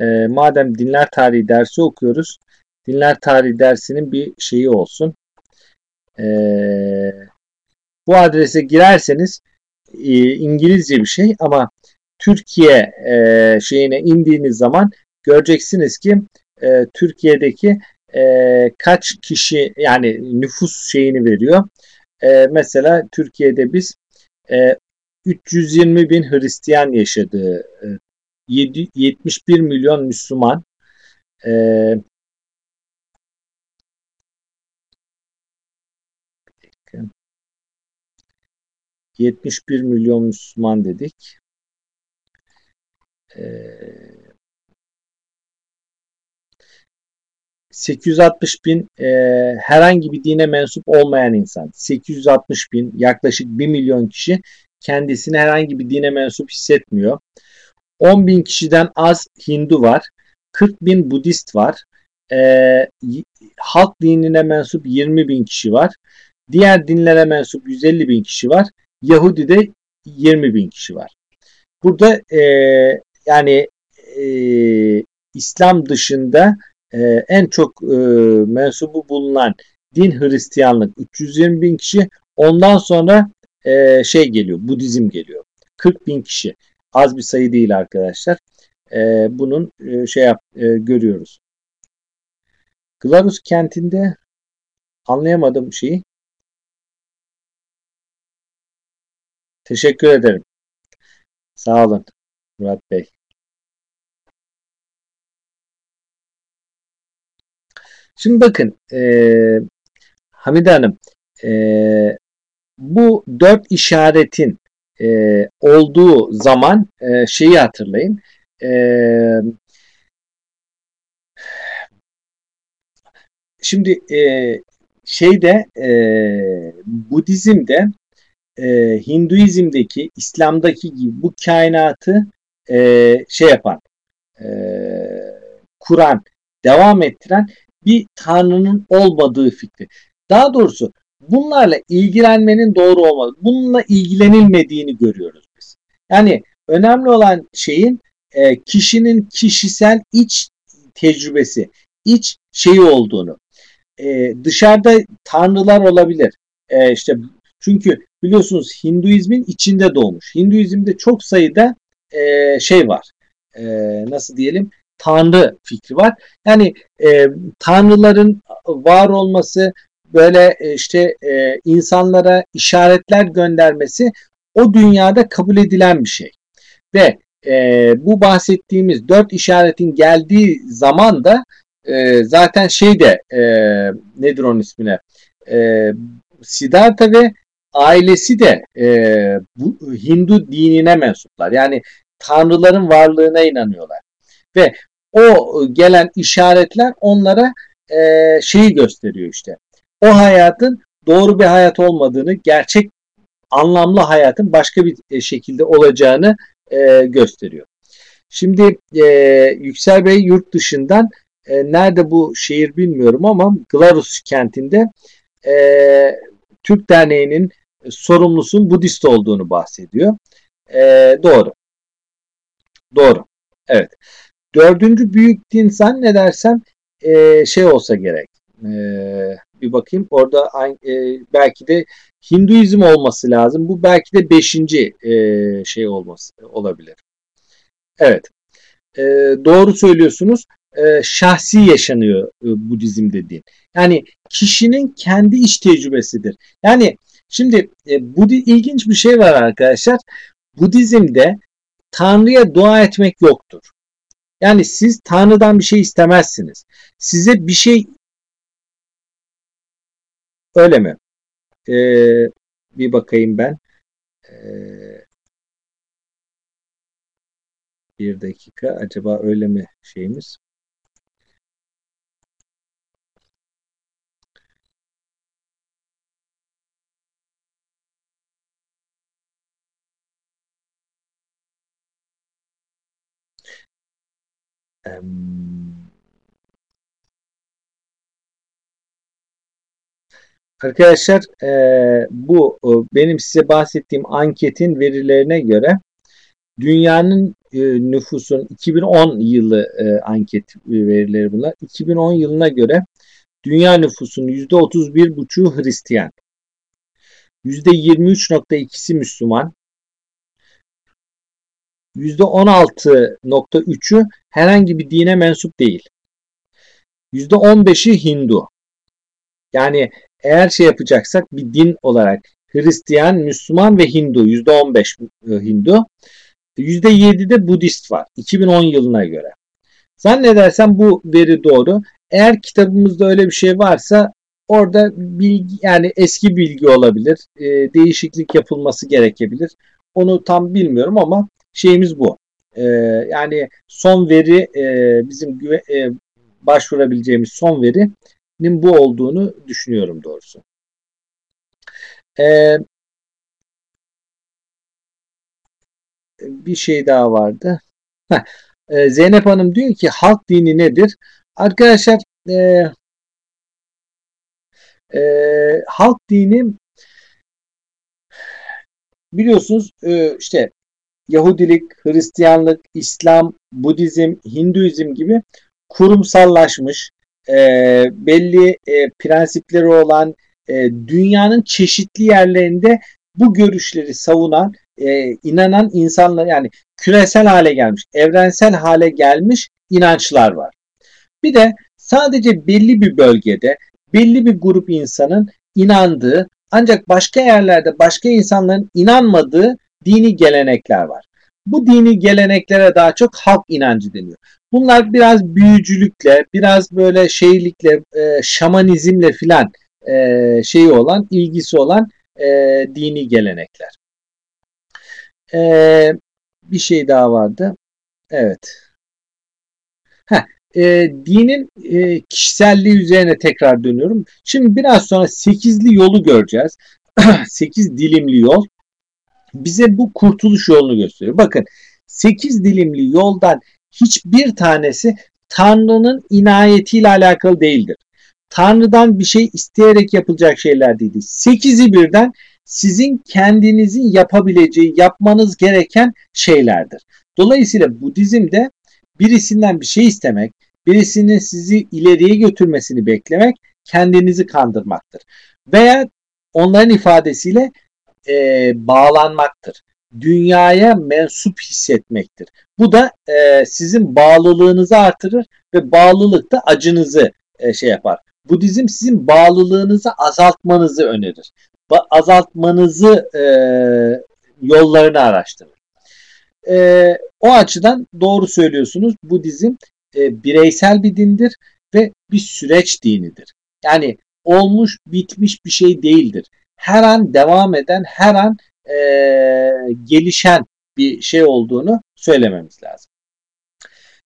E, madem dinler tarihi dersi okuyoruz dinler tarihi dersinin bir şeyi olsun. E, bu adrese girerseniz e, İngilizce bir şey ama Türkiye e, şeyine indiğiniz zaman göreceksiniz ki e, Türkiye'deki e, kaç kişi yani nüfus şeyini veriyor. E, mesela Türkiye'de biz e, 320 bin Hristiyan yaşadığı, e, 7, 71 milyon Müslüman, e, 71 milyon Müslüman dedik. Ee, 860 bin e, herhangi bir dine mensup olmayan insan. 860 bin yaklaşık 1 milyon kişi kendisini herhangi bir dine mensup hissetmiyor. 10 bin kişiden az Hindu var. 40 bin Budist var. E, halk dinine mensup 20 bin kişi var. Diğer dinlere mensup 150 bin kişi var. Yahudi'de 20 bin kişi var. Burada e, yani e, İslam dışında e, en çok e, mensubu bulunan din Hristiyanlık 320 bin kişi. Ondan sonra e, şey geliyor, Budizm geliyor. 40 bin kişi. Az bir sayı değil arkadaşlar. E, bunun e, şey yap, e, görüyoruz. Glarus kentinde anlayamadım şeyi. Teşekkür ederim. Sağ olun Murat Bey. Şimdi bakın e, Hamide Hanım e, bu dört işaretin e, olduğu zaman e, şeyi hatırlayın. E, şimdi e, şeyde e, Budizm'de e, Hinduizm'deki, İslam'daki gibi bu kainatı e, şey yapan, e, kuran, devam ettiren bir tanrının olmadığı fikri. Daha doğrusu bunlarla ilgilenmenin doğru olmadığı, bununla ilgilenilmediğini görüyoruz biz. Yani önemli olan şeyin e, kişinin kişisel iç tecrübesi, iç şeyi olduğunu. E, dışarıda tanrılar olabilir. E, işte çünkü biliyorsunuz Hinduizmin içinde doğmuş. Hinduizmde çok sayıda e, şey var. E, nasıl diyelim? Tanrı fikri var. Yani e, tanrıların var olması böyle e, işte e, insanlara işaretler göndermesi o dünyada kabul edilen bir şey. Ve e, bu bahsettiğimiz dört işaretin geldiği zaman da e, zaten şey de e, nedir onun ismine e, Siddhartha ve ailesi de e, bu Hindu dinine mensuplar. Yani tanrıların varlığına inanıyorlar. Ve o gelen işaretler onlara e, şeyi gösteriyor işte. O hayatın doğru bir hayat olmadığını, gerçek anlamlı hayatın başka bir e, şekilde olacağını e, gösteriyor. Şimdi e, Yüksel Bey yurt dışından e, nerede bu şehir bilmiyorum ama Glarus kentinde e, Türk Derneği'nin sorumlusunun Budist olduğunu bahsediyor. E, doğru. Doğru. Evet. Dördüncü büyük din zannedersem e, şey olsa gerek. E, bir bakayım orada e, belki de Hinduizm olması lazım. Bu belki de beşinci e, şey olması olabilir. Evet. E, doğru söylüyorsunuz. E, şahsi yaşanıyor e, Budizm dediğin. Yani kişinin kendi iş tecrübesidir. Yani şimdi e, Budi ilginç bir şey var arkadaşlar. Budizm'de Tanrı'ya dua etmek yoktur. Yani siz Tanrı'dan bir şey istemezsiniz. Size bir şey öyle mi? Ee, bir bakayım ben. Ee, bir dakika. Acaba öyle mi şeyimiz? Arkadaşlar e, bu e, benim size bahsettiğim anketin verilerine göre dünyanın e, nüfusun 2010 yılı anket verileri bunlar. 2010 yılına göre dünya nüfusunun %31,5'u Hristiyan. %23.2'si Müslüman. %16.3'ü herhangi bir dine mensup değil. %15'i Hindu. Yani eğer şey yapacaksak bir din olarak Hristiyan, Müslüman ve Hindu %15 e, Hindu. %7 de Budist var 2010 yılına göre. Zannedersem bu veri doğru. Eğer kitabımızda öyle bir şey varsa orada bilgi yani eski bilgi olabilir. E, değişiklik yapılması gerekebilir. Onu tam bilmiyorum ama şeyimiz bu. E, yani son veri e, bizim güve, e, başvurabileceğimiz son verinin bu olduğunu düşünüyorum doğrusu. E, bir şey daha vardı. Heh, e, Zeynep Hanım diyor ki halk dini nedir? Arkadaşlar e, e, halk dini biliyorsunuz e, işte Yahudilik, Hristiyanlık, İslam, Budizm, Hinduizm gibi kurumsallaşmış, e, belli e, prensipleri olan e, dünyanın çeşitli yerlerinde bu görüşleri savunan, e, inanan insanlar yani küresel hale gelmiş, evrensel hale gelmiş inançlar var. Bir de sadece belli bir bölgede belli bir grup insanın inandığı ancak başka yerlerde başka insanların inanmadığı dini gelenekler var. Bu dini geleneklere daha çok halk inancı deniyor. Bunlar biraz büyücülükle, biraz böyle şeylikle, e, şamanizmle filan e, şeyi olan, ilgisi olan e, dini gelenekler. E, bir şey daha vardı. Evet. Heh, e, dinin e, kişiselliği üzerine tekrar dönüyorum. Şimdi biraz sonra sekizli yolu göreceğiz. Sekiz dilimli yol bize bu kurtuluş yolunu gösteriyor. Bakın 8 dilimli yoldan hiçbir tanesi Tanrı'nın inayetiyle alakalı değildir. Tanrı'dan bir şey isteyerek yapılacak şeyler değildir. Sekizi birden sizin kendinizin yapabileceği, yapmanız gereken şeylerdir. Dolayısıyla Budizm'de birisinden bir şey istemek, birisinin sizi ileriye götürmesini beklemek kendinizi kandırmaktır. Veya onların ifadesiyle e, bağlanmaktır. Dünyaya mensup hissetmektir. Bu da e, sizin bağlılığınızı artırır ve bağlılık da acınızı e, şey yapar. Budizm sizin bağlılığınızı azaltmanızı önerir. Ba- azaltmanızı e, yollarını araştırır. E, o açıdan doğru söylüyorsunuz. Budizm e, bireysel bir dindir ve bir süreç dinidir. Yani olmuş bitmiş bir şey değildir her an devam eden, her an e, gelişen bir şey olduğunu söylememiz lazım.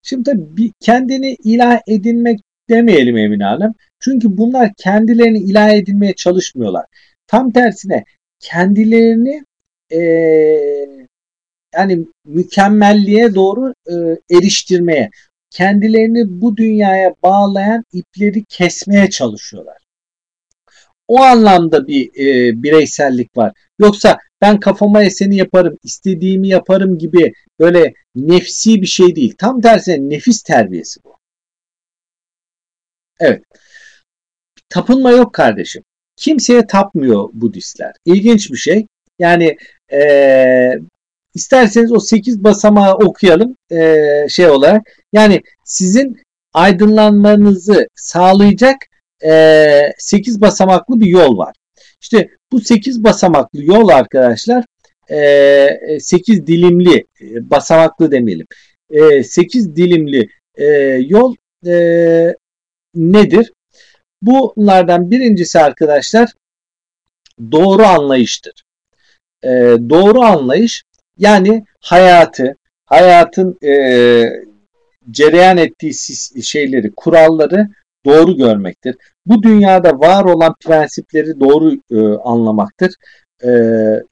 Şimdi tabii kendini ilah edinmek demeyelim Emine Hanım. Çünkü bunlar kendilerini ilah edinmeye çalışmıyorlar. Tam tersine kendilerini e, yani mükemmelliğe doğru e, eriştirmeye, kendilerini bu dünyaya bağlayan ipleri kesmeye çalışıyorlar. O anlamda bir e, bireysellik var. Yoksa ben kafama eseni yaparım, istediğimi yaparım gibi böyle nefsi bir şey değil. Tam tersine nefis terbiyesi bu. Evet. Tapınma yok kardeşim. Kimseye tapmıyor Budistler. İlginç bir şey. Yani e, isterseniz o 8 basamağı okuyalım e, şey olarak. Yani sizin aydınlanmanızı sağlayacak e, 8 basamaklı bir yol var. İşte bu 8 basamaklı yol arkadaşlar e, 8 dilimli e, basamaklı demeyelim. E, 8 dilimli e, yol e, nedir? Bunlardan birincisi arkadaşlar doğru anlayıştır. Doğru anlayış yani hayatı, hayatın e, cereyan ettiği şeyleri, kuralları doğru görmektir. Bu dünyada var olan prensipleri doğru e, anlamaktır. E,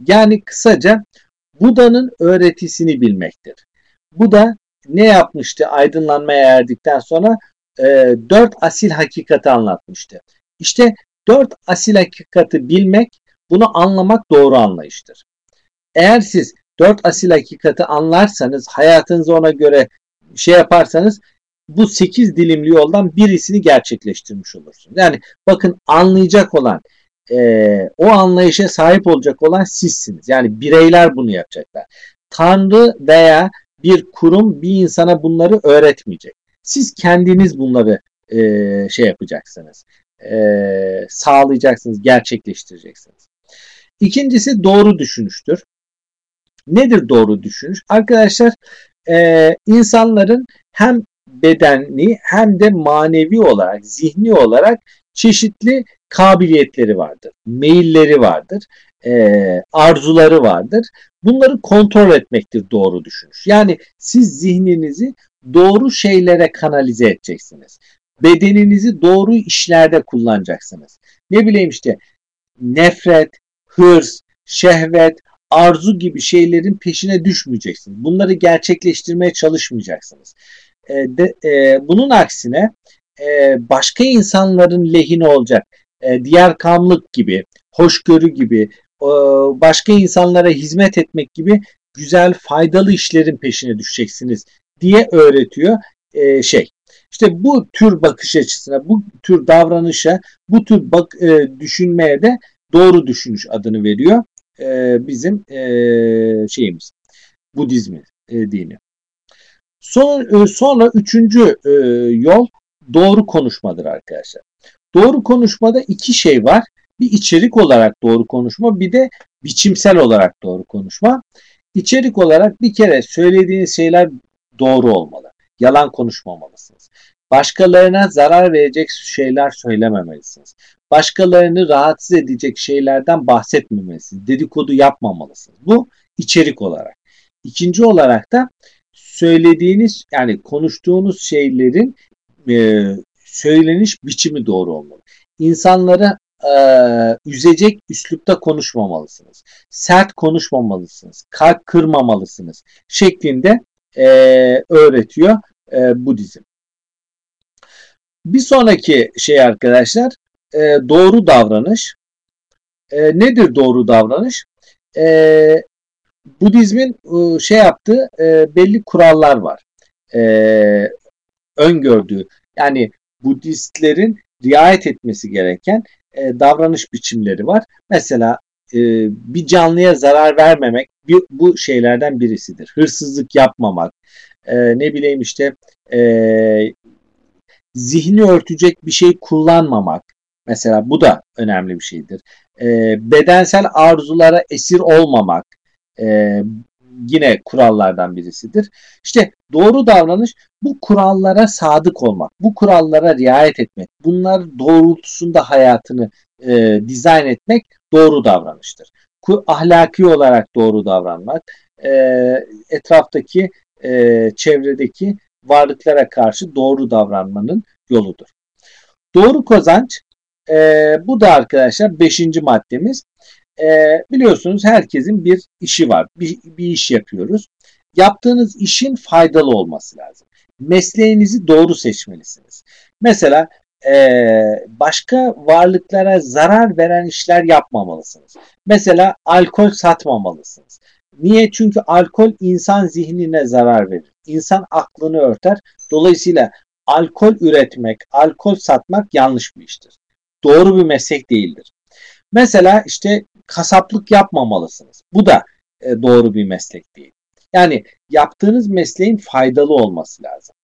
yani kısaca Buda'nın öğretisini bilmektir. Buda ne yapmıştı aydınlanmaya erdikten sonra? E, dört asil hakikati anlatmıştı. İşte dört asil hakikati bilmek, bunu anlamak doğru anlayıştır. Eğer siz dört asil hakikati anlarsanız, hayatınızı ona göre şey yaparsanız bu sekiz dilimli yoldan birisini gerçekleştirmiş olursunuz. Yani bakın anlayacak olan, e, o anlayışa sahip olacak olan sizsiniz. Yani bireyler bunu yapacaklar. Tanrı veya bir kurum bir insana bunları öğretmeyecek. Siz kendiniz bunları e, şey yapacaksınız. E, sağlayacaksınız, gerçekleştireceksiniz. İkincisi doğru düşünüştür. Nedir doğru düşünüş? Arkadaşlar e, insanların hem bedenli hem de manevi olarak, zihni olarak çeşitli kabiliyetleri vardır. Meyilleri vardır. E, arzuları vardır. Bunları kontrol etmektir doğru düşünüş. Yani siz zihninizi doğru şeylere kanalize edeceksiniz. Bedeninizi doğru işlerde kullanacaksınız. Ne bileyim işte nefret, hırs, şehvet, arzu gibi şeylerin peşine düşmeyeceksiniz. Bunları gerçekleştirmeye çalışmayacaksınız. E, de, e, bunun aksine e, başka insanların lehine olacak, e, diğer kamlık gibi, hoşgörü gibi, e, başka insanlara hizmet etmek gibi güzel, faydalı işlerin peşine düşeceksiniz diye öğretiyor e, şey. İşte bu tür bakış açısına, bu tür davranışa, bu tür bak, e, düşünmeye de doğru düşünüş adını veriyor e, bizim e, şeyimiz. Budizmi e, dini. Son, e, sonra üçüncü e, yol doğru konuşmadır arkadaşlar. Doğru konuşmada iki şey var. Bir içerik olarak doğru konuşma bir de biçimsel olarak doğru konuşma. İçerik olarak bir kere söylediğiniz şeyler doğru olmalı. Yalan konuşmamalısınız. Başkalarına zarar verecek şeyler söylememelisiniz. Başkalarını rahatsız edecek şeylerden bahsetmemelisiniz. Dedikodu yapmamalısınız. Bu içerik olarak. İkinci olarak da söylediğiniz yani konuştuğunuz şeylerin e, söyleniş biçimi doğru olmalı. İnsanları e, üzecek üslupta konuşmamalısınız. Sert konuşmamalısınız. Kalp kırmamalısınız şeklinde e, öğretiyor e, Budizm. Bir sonraki şey arkadaşlar e, doğru davranış. E, nedir doğru davranış? E, Budizmin e, şey yaptığı e, belli kurallar var. E, öngördüğü yani Budistlerin riayet etmesi gereken davranış biçimleri var. Mesela bir canlıya zarar vermemek bu şeylerden birisidir. Hırsızlık yapmamak, ne bileyim işte zihni örtecek bir şey kullanmamak. Mesela bu da önemli bir şeydir. E, bedensel arzulara esir olmamak e, yine kurallardan birisidir. İşte doğru davranış bu kurallara sadık olmak, bu kurallara riayet etmek, bunlar doğrultusunda hayatını e, dizayn etmek doğru davranıştır. Ahlaki olarak doğru davranmak, e, etraftaki, e, çevredeki varlıklara karşı doğru davranmanın yoludur. Doğru kazanç e, bu da arkadaşlar beşinci maddemiz. E, biliyorsunuz herkesin bir işi var. Bir, bir iş yapıyoruz. Yaptığınız işin faydalı olması lazım. Mesleğinizi doğru seçmelisiniz. Mesela e, başka varlıklara zarar veren işler yapmamalısınız. Mesela alkol satmamalısınız. Niye? Çünkü alkol insan zihnine zarar verir. İnsan aklını örter. Dolayısıyla alkol üretmek, alkol satmak yanlış bir iştir. Doğru bir meslek değildir. Mesela işte kasaplık yapmamalısınız. Bu da e, doğru bir meslek değil. Yani yaptığınız mesleğin faydalı olması lazım.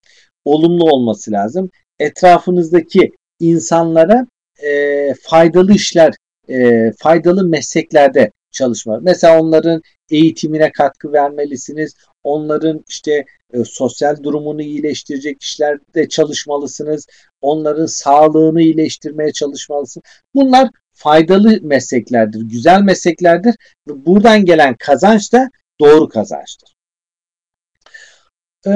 Olumlu olması lazım. Etrafınızdaki insanlara e, faydalı işler, e, faydalı mesleklerde çalışma. Mesela onların eğitimine katkı vermelisiniz. Onların işte e, sosyal durumunu iyileştirecek işlerde çalışmalısınız. Onların sağlığını iyileştirmeye çalışmalısınız. Bunlar faydalı mesleklerdir, güzel mesleklerdir. Buradan gelen kazanç da doğru kazançtır. Ee,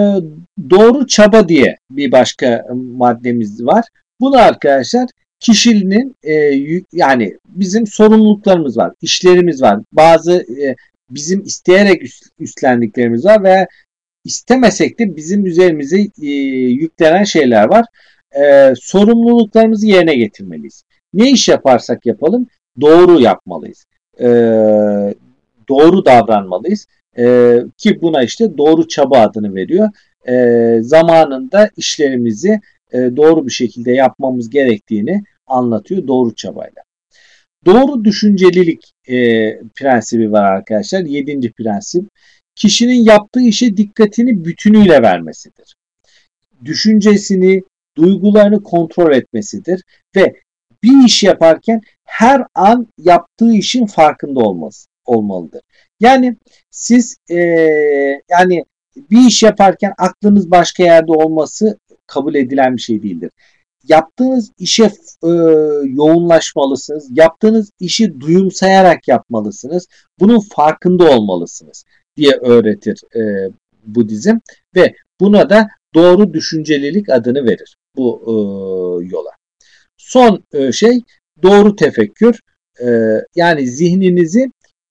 doğru çaba diye bir başka maddemiz var. Bunu arkadaşlar kişinin e, yani bizim sorumluluklarımız var, işlerimiz var. Bazı e, bizim isteyerek üstlendiklerimiz var veya istemesek de bizim üzerimize e, yüklenen şeyler var. E, sorumluluklarımızı yerine getirmeliyiz. Ne iş yaparsak yapalım doğru yapmalıyız. E, doğru davranmalıyız. E, ki buna işte doğru çaba adını veriyor. E, zamanında işlerimizi e, doğru bir şekilde yapmamız gerektiğini anlatıyor doğru çabayla. Doğru düşüncelilik e, prensibi var arkadaşlar. Yedinci prensip. Kişinin yaptığı işe dikkatini bütünüyle vermesidir. Düşüncesini, duygularını kontrol etmesidir ve bir iş yaparken her an yaptığı işin farkında olması olmalıdır. Yani siz e, yani bir iş yaparken aklınız başka yerde olması kabul edilen bir şey değildir. Yaptığınız işe e, yoğunlaşmalısınız. Yaptığınız işi duyumsayarak yapmalısınız. Bunun farkında olmalısınız diye öğretir e, Budizm ve buna da doğru düşüncelilik adını verir bu e, yola. Son e, şey doğru tefekkür. E, yani zihninizi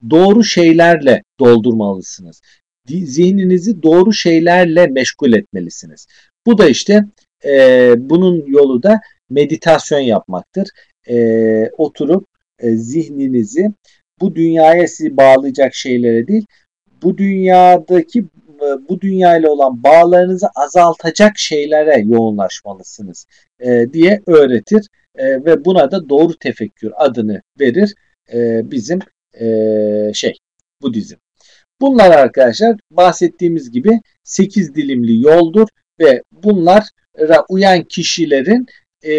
doğru şeylerle doldurmalısınız. Zihninizi doğru şeylerle meşgul etmelisiniz. Bu da işte e, bunun yolu da meditasyon yapmaktır. E, oturup e, zihninizi bu dünyaya sizi bağlayacak şeylere değil, bu dünyadaki e, bu dünya ile olan bağlarınızı azaltacak şeylere yoğunlaşmalısınız e, diye öğretir e, ve buna da doğru tefekkür adını verir e, bizim e, şey Budizm. Bunlar arkadaşlar bahsettiğimiz gibi 8 dilimli yoldur ve bunlara uyan kişilerin e,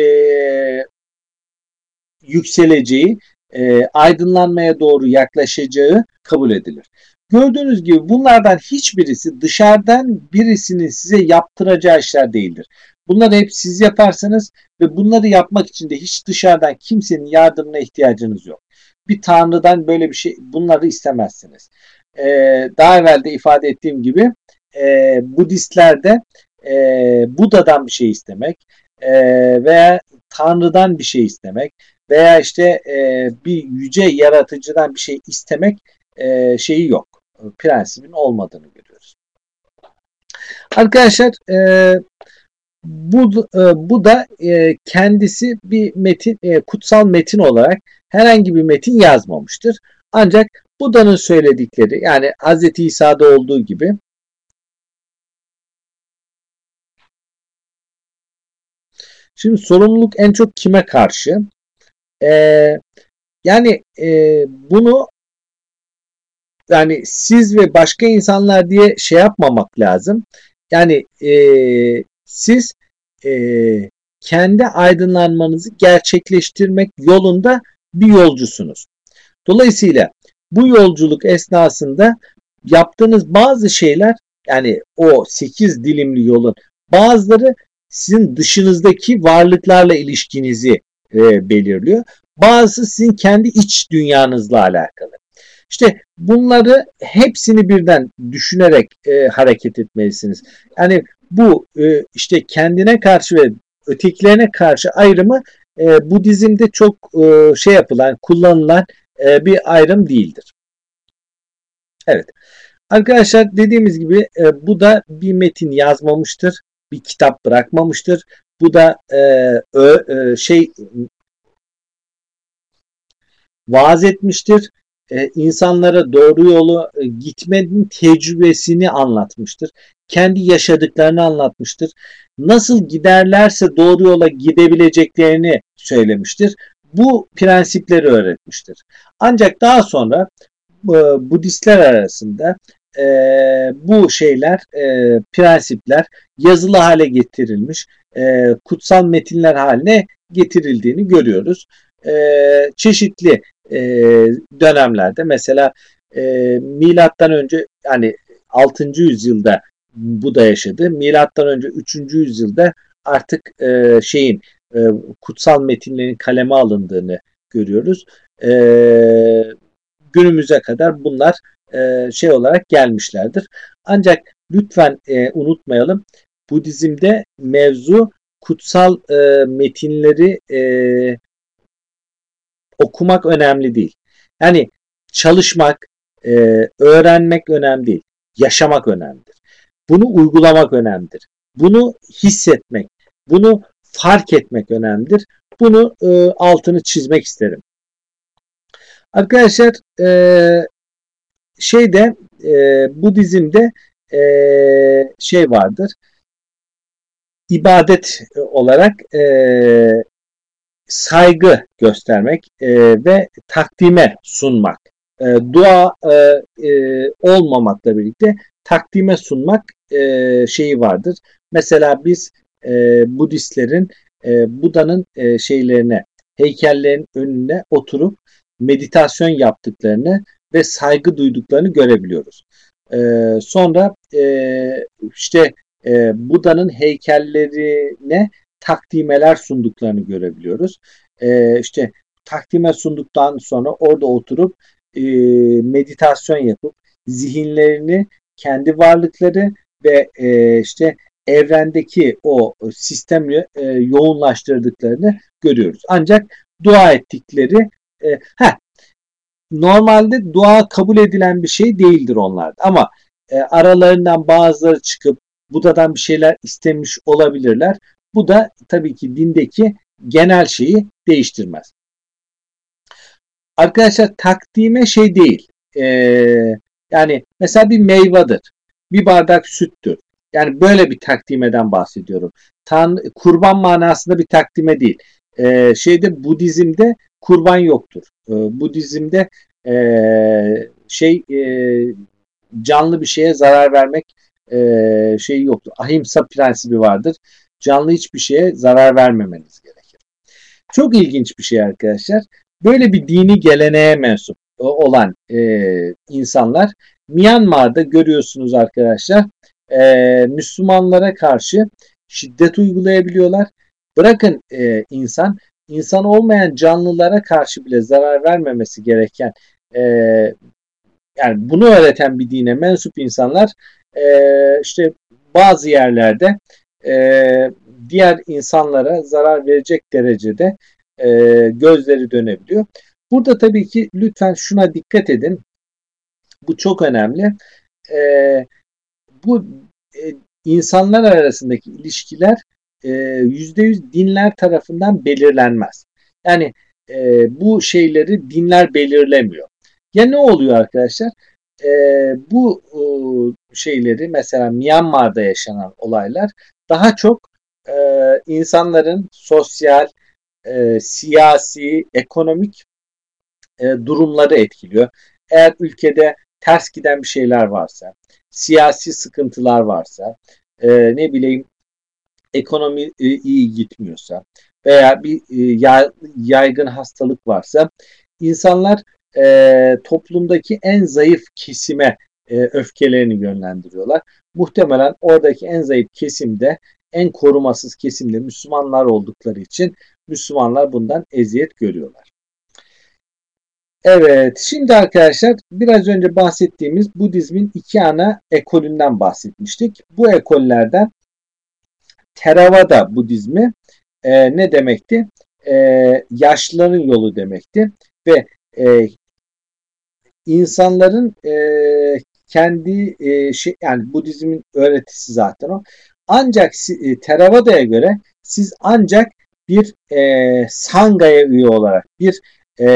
yükseleceği, e, aydınlanmaya doğru yaklaşacağı kabul edilir. Gördüğünüz gibi bunlardan hiçbirisi dışarıdan birisinin size yaptıracağı işler değildir. Bunları hep siz yaparsınız ve bunları yapmak için de hiç dışarıdan kimsenin yardımına ihtiyacınız yok. Bir tanrıdan böyle bir şey bunları istemezsiniz. Ee, daha evvel de ifade ettiğim gibi e, Budistlerde e, Buda'dan bir şey istemek e, veya Tanrı'dan bir şey istemek veya işte e, bir yüce yaratıcıdan bir şey istemek e, şeyi yok. Prensibin olmadığını görüyoruz. Arkadaşlar e, bu, e, bu da e, kendisi bir metin, e, kutsal metin olarak herhangi bir metin yazmamıştır. Ancak Buda'nın söyledikleri yani Hz. İsa'da olduğu gibi Şimdi sorumluluk en çok kime karşı? Ee, yani e, bunu yani siz ve başka insanlar diye şey yapmamak lazım. Yani e, siz e, kendi aydınlanmanızı gerçekleştirmek yolunda bir yolcusunuz. Dolayısıyla bu yolculuk esnasında yaptığınız bazı şeyler yani o 8 dilimli yolun bazıları sizin dışınızdaki varlıklarla ilişkinizi e, belirliyor. Bazısı sizin kendi iç dünyanızla alakalı. İşte bunları hepsini birden düşünerek e, hareket etmelisiniz. Yani bu e, işte kendine karşı ve ötekilerine karşı ayrımı e, Budizm'de çok e, şey yapılan, kullanılan e, bir ayrım değildir. Evet. Arkadaşlar dediğimiz gibi e, bu da bir metin yazmamıştır. Bir kitap bırakmamıştır. Bu da e, ö, e, şey vaaz etmiştir. E, insanlara doğru yolu e, gitmenin tecrübesini anlatmıştır. Kendi yaşadıklarını anlatmıştır. Nasıl giderlerse doğru yola gidebileceklerini söylemiştir. Bu prensipleri öğretmiştir. Ancak daha sonra e, Budistler arasında e, bu şeyler, e, prensipler yazılı hale getirilmiş, e, kutsal metinler haline getirildiğini görüyoruz. E, çeşitli e, dönemlerde mesela e, milattan önce yani 6. yüzyılda bu da yaşadı. Milattan önce 3. yüzyılda artık e, şeyin e, kutsal metinlerin kaleme alındığını görüyoruz. E, günümüze kadar bunlar e, şey olarak gelmişlerdir. Ancak lütfen e, unutmayalım Budizm'de mevzu kutsal e, metinleri e, okumak önemli değil. Yani çalışmak, e, öğrenmek önemli değil. Yaşamak önemlidir. Bunu uygulamak önemlidir. Bunu hissetmek, bunu fark etmek önemlidir. Bunu e, altını çizmek isterim. Arkadaşlar e, şeyde e, Budizm'de şey vardır. İbadet olarak saygı göstermek e, ve takdime sunmak. E, dua e, e, olmamakla birlikte takdime sunmak e, şeyi vardır. Mesela biz e, Budistlerin e, Buda'nın e, şeylerine, heykellerin önüne oturup meditasyon yaptıklarını ve saygı duyduklarını görebiliyoruz. E, sonra e, işte e, Buda'nın heykellerine takdimeler sunduklarını görebiliyoruz. E, işte takdime sunduktan sonra orada oturup e, meditasyon yapıp zihinlerini kendi varlıkları ve e, işte evrendeki o sistemi e, yoğunlaştırdıklarını görüyoruz. Ancak dua ettikleri e, heh, normalde dua kabul edilen bir şey değildir onlarda ama e, aralarından bazıları çıkıp Buda'dan bir şeyler istemiş olabilirler. Bu da tabii ki dindeki genel şeyi değiştirmez. Arkadaşlar takdime şey değil. E, yani mesela bir meyvedir. Bir bardak süttür. Yani böyle bir takdimeden bahsediyorum. Tan kurban manasında bir takdime değil. Ee, şeyde Budizm'de kurban yoktur. Ee, Budizm'de e, şey e, canlı bir şeye zarar vermek e, şeyi yoktur. Ahimsa prensibi vardır. Canlı hiçbir şeye zarar vermemeniz gerekir. Çok ilginç bir şey arkadaşlar. Böyle bir dini geleneğe mensup olan e, insanlar Myanmar'da görüyorsunuz arkadaşlar e, Müslümanlara karşı şiddet uygulayabiliyorlar. Bırakın e, insan, insan olmayan canlılara karşı bile zarar vermemesi gereken e, yani bunu öğreten bir dine mensup insanlar e, işte bazı yerlerde e, diğer insanlara zarar verecek derecede e, gözleri dönebiliyor. Burada tabii ki lütfen şuna dikkat edin. Bu çok önemli. E, bu e, insanlar arasındaki ilişkiler e, yüzde yüz dinler tarafından belirlenmez. Yani e, bu şeyleri dinler belirlemiyor. Ya ne oluyor arkadaşlar? E, bu e, şeyleri mesela Myanmar'da yaşanan olaylar daha çok e, insanların sosyal, e, siyasi, ekonomik e, durumları etkiliyor. Eğer ülkede ters giden bir şeyler varsa, siyasi sıkıntılar varsa, e, ne bileyim ekonomi e, iyi gitmiyorsa veya bir e, yaygın hastalık varsa insanlar e, toplumdaki en zayıf kesime e, öfkelerini yönlendiriyorlar. Muhtemelen oradaki en zayıf kesimde en korumasız kesimde Müslümanlar oldukları için Müslümanlar bundan eziyet görüyorlar. Evet, şimdi arkadaşlar biraz önce bahsettiğimiz Budizmin iki ana ekolünden bahsetmiştik. Bu ekollerden Theravada Budizmi e, ne demekti? E, yaşlıların yolu demekti ve e, insanların e, kendi e, şey yani Budizmin öğretisi zaten o. Ancak e, Theravada'ya göre siz ancak bir e, sangaya üye olarak bir e,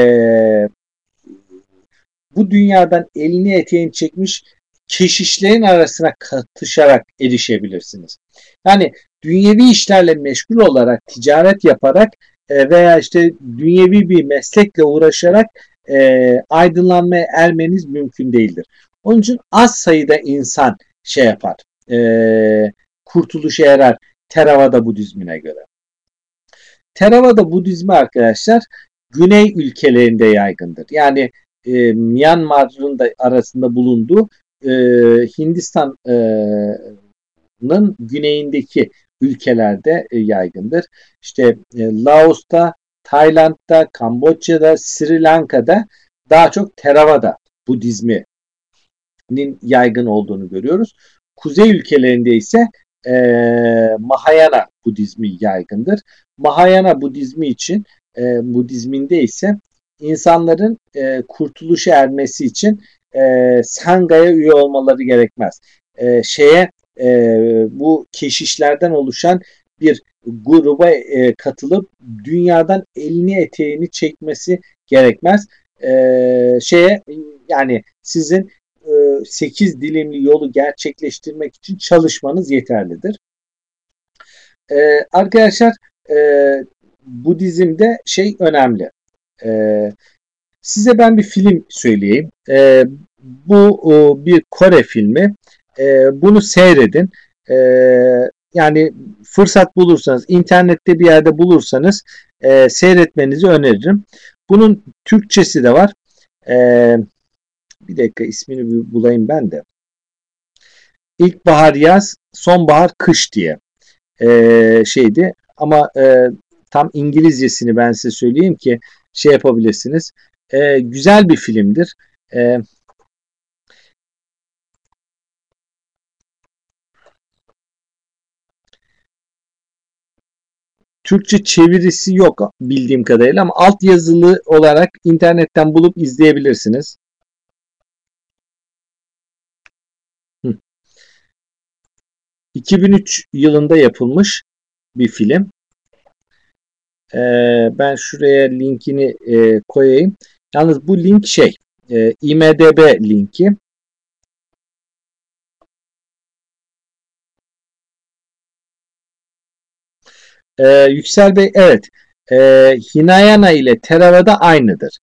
bu dünyadan elini eteğini çekmiş keşişlerin arasına katışarak erişebilirsiniz. Yani dünyevi işlerle meşgul olarak, ticaret yaparak e, veya işte dünyevi bir meslekle uğraşarak e, aydınlanmaya ermeniz mümkün değildir. Onun için az sayıda insan şey yapar, e, kurtuluşa erer Theravada Budizmine göre. Theravada Budizmi arkadaşlar Güney ülkelerinde yaygındır. Yani e, Myanmar'ın da arasında bulunduğu e, Hindistan'ın e, güneyindeki ülkelerde e, yaygındır. İşte e, Laos'ta, Tayland'da, Kamboçya'da, Sri Lanka'da daha çok Theravada Budizmi'nin yaygın olduğunu görüyoruz. Kuzey ülkelerinde ise e, Mahayana Budizmi yaygındır. Mahayana Budizmi için e, Budizminde ise insanların e, kurtuluşa ermesi için e, Sanga'ya üye olmaları gerekmez. E, şeye e, bu keşişlerden oluşan bir gruba e, katılıp dünyadan elini eteğini çekmesi gerekmez. E, şeye yani sizin e, 8 dilimli yolu gerçekleştirmek için çalışmanız yeterlidir. E, arkadaşlar e, Budizm'de şey önemli. E, size ben bir film söyleyeyim. E, bu e, bir Kore filmi. E, bunu seyredin. E, yani fırsat bulursanız, internette bir yerde bulursanız e, seyretmenizi öneririm. Bunun Türkçesi de var. E, bir dakika ismini bir bulayım ben de. İlkbahar yaz, sonbahar kış diye e, şeydi. Ama e, tam İngilizcesini ben size söyleyeyim ki şey yapabilirsiniz. E, güzel bir filmdir. E, Türkçe çevirisi yok bildiğim kadarıyla ama alt yazılı olarak internetten bulup izleyebilirsiniz. 2003 yılında yapılmış bir film. Ee, ben şuraya linkini e, koyayım. Yalnız bu link şey e, IMDB linki. Ee, Yüksel Bey evet e, Hinayana ile Theravada aynıdır.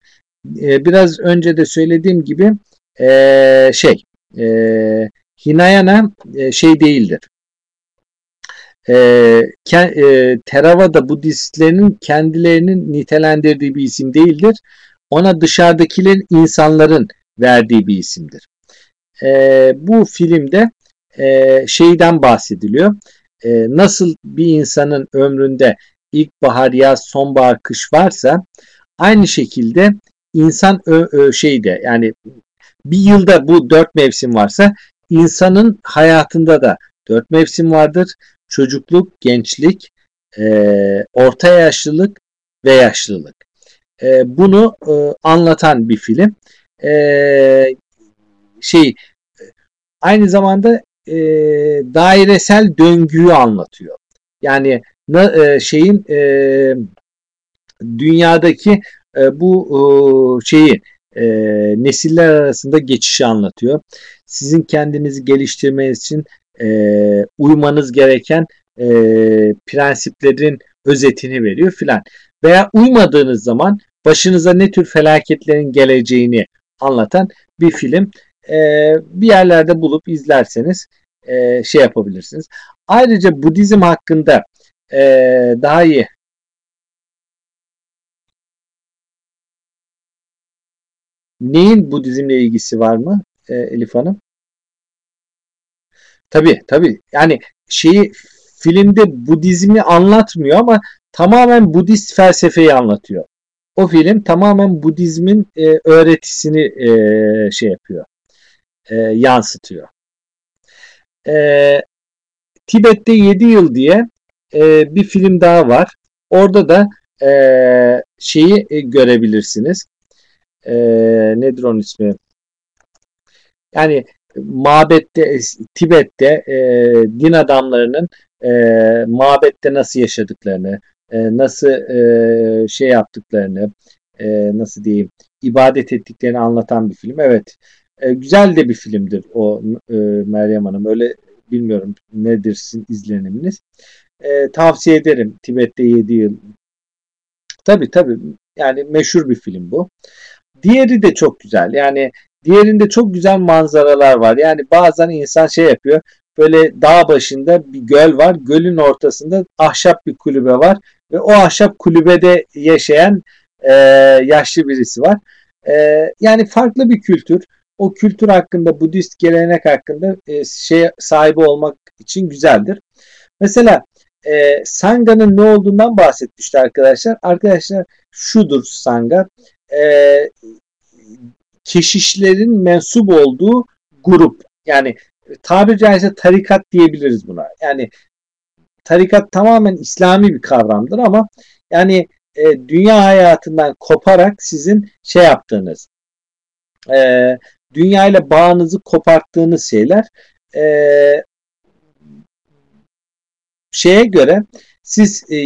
E, biraz önce de söylediğim gibi e, şey e, Hinayana e, şey değildir e, e, Theravada Budistlerinin kendilerinin nitelendirdiği bir isim değildir. Ona dışarıdakilerin insanların verdiği bir isimdir. E, bu filmde e, şeyden bahsediliyor. E, nasıl bir insanın ömründe ilkbahar, yaz, sonbahar, kış varsa aynı şekilde insan ö, ö, şeyde yani bir yılda bu dört mevsim varsa insanın hayatında da dört mevsim vardır çocukluk, gençlik, e, orta yaşlılık ve yaşlılık. E, bunu e, anlatan bir film. E, şey aynı zamanda e, dairesel döngüyü anlatıyor. Yani e, şeyin e, dünyadaki e, bu e, şeyi e, nesiller arasında geçişi anlatıyor. Sizin kendinizi geliştirmeniz için e, uymanız gereken e, prensiplerin özetini veriyor filan. Veya uymadığınız zaman başınıza ne tür felaketlerin geleceğini anlatan bir film. E, bir yerlerde bulup izlerseniz e, şey yapabilirsiniz. Ayrıca Budizm hakkında e, daha iyi neyin Budizmle ilgisi var mı e, Elif Hanım? Tabii tabii. Yani şeyi filmde Budizmi anlatmıyor ama tamamen Budist felsefeyi anlatıyor. O film tamamen Budizmin e, öğretisini e, şey yapıyor. E, yansıtıyor. E, Tibet'te 7 yıl diye e, bir film daha var. Orada da e, şeyi e, görebilirsiniz. E, nedir onun ismi? Yani mabette, Tibet'te e, din adamlarının e, mabette nasıl yaşadıklarını, e, nasıl e, şey yaptıklarını, e, nasıl diyeyim, ibadet ettiklerini anlatan bir film. Evet, e, güzel de bir filmdir o e, Meryem Hanım. Öyle bilmiyorum nedir sizin izleniminiz. E, tavsiye ederim Tibet'te 7 yıl. Tabi tabi yani meşhur bir film bu. Diğeri de çok güzel. Yani diğerinde çok güzel manzaralar var. Yani bazen insan şey yapıyor. Böyle dağ başında bir göl var. Gölün ortasında ahşap bir kulübe var. Ve o ahşap kulübede yaşayan e, yaşlı birisi var. E, yani farklı bir kültür. O kültür hakkında, Budist gelenek hakkında e, şey sahibi olmak için güzeldir. Mesela e, Sanga'nın ne olduğundan bahsetmişti arkadaşlar. Arkadaşlar şudur Sanga. E, keşişlerin mensup olduğu grup. Yani tabiri caizse tarikat diyebiliriz buna. Yani tarikat tamamen İslami bir kavramdır ama yani e, dünya hayatından koparak sizin şey yaptığınız e, dünya ile bağınızı koparttığınız şeyler e, şeye göre siz e,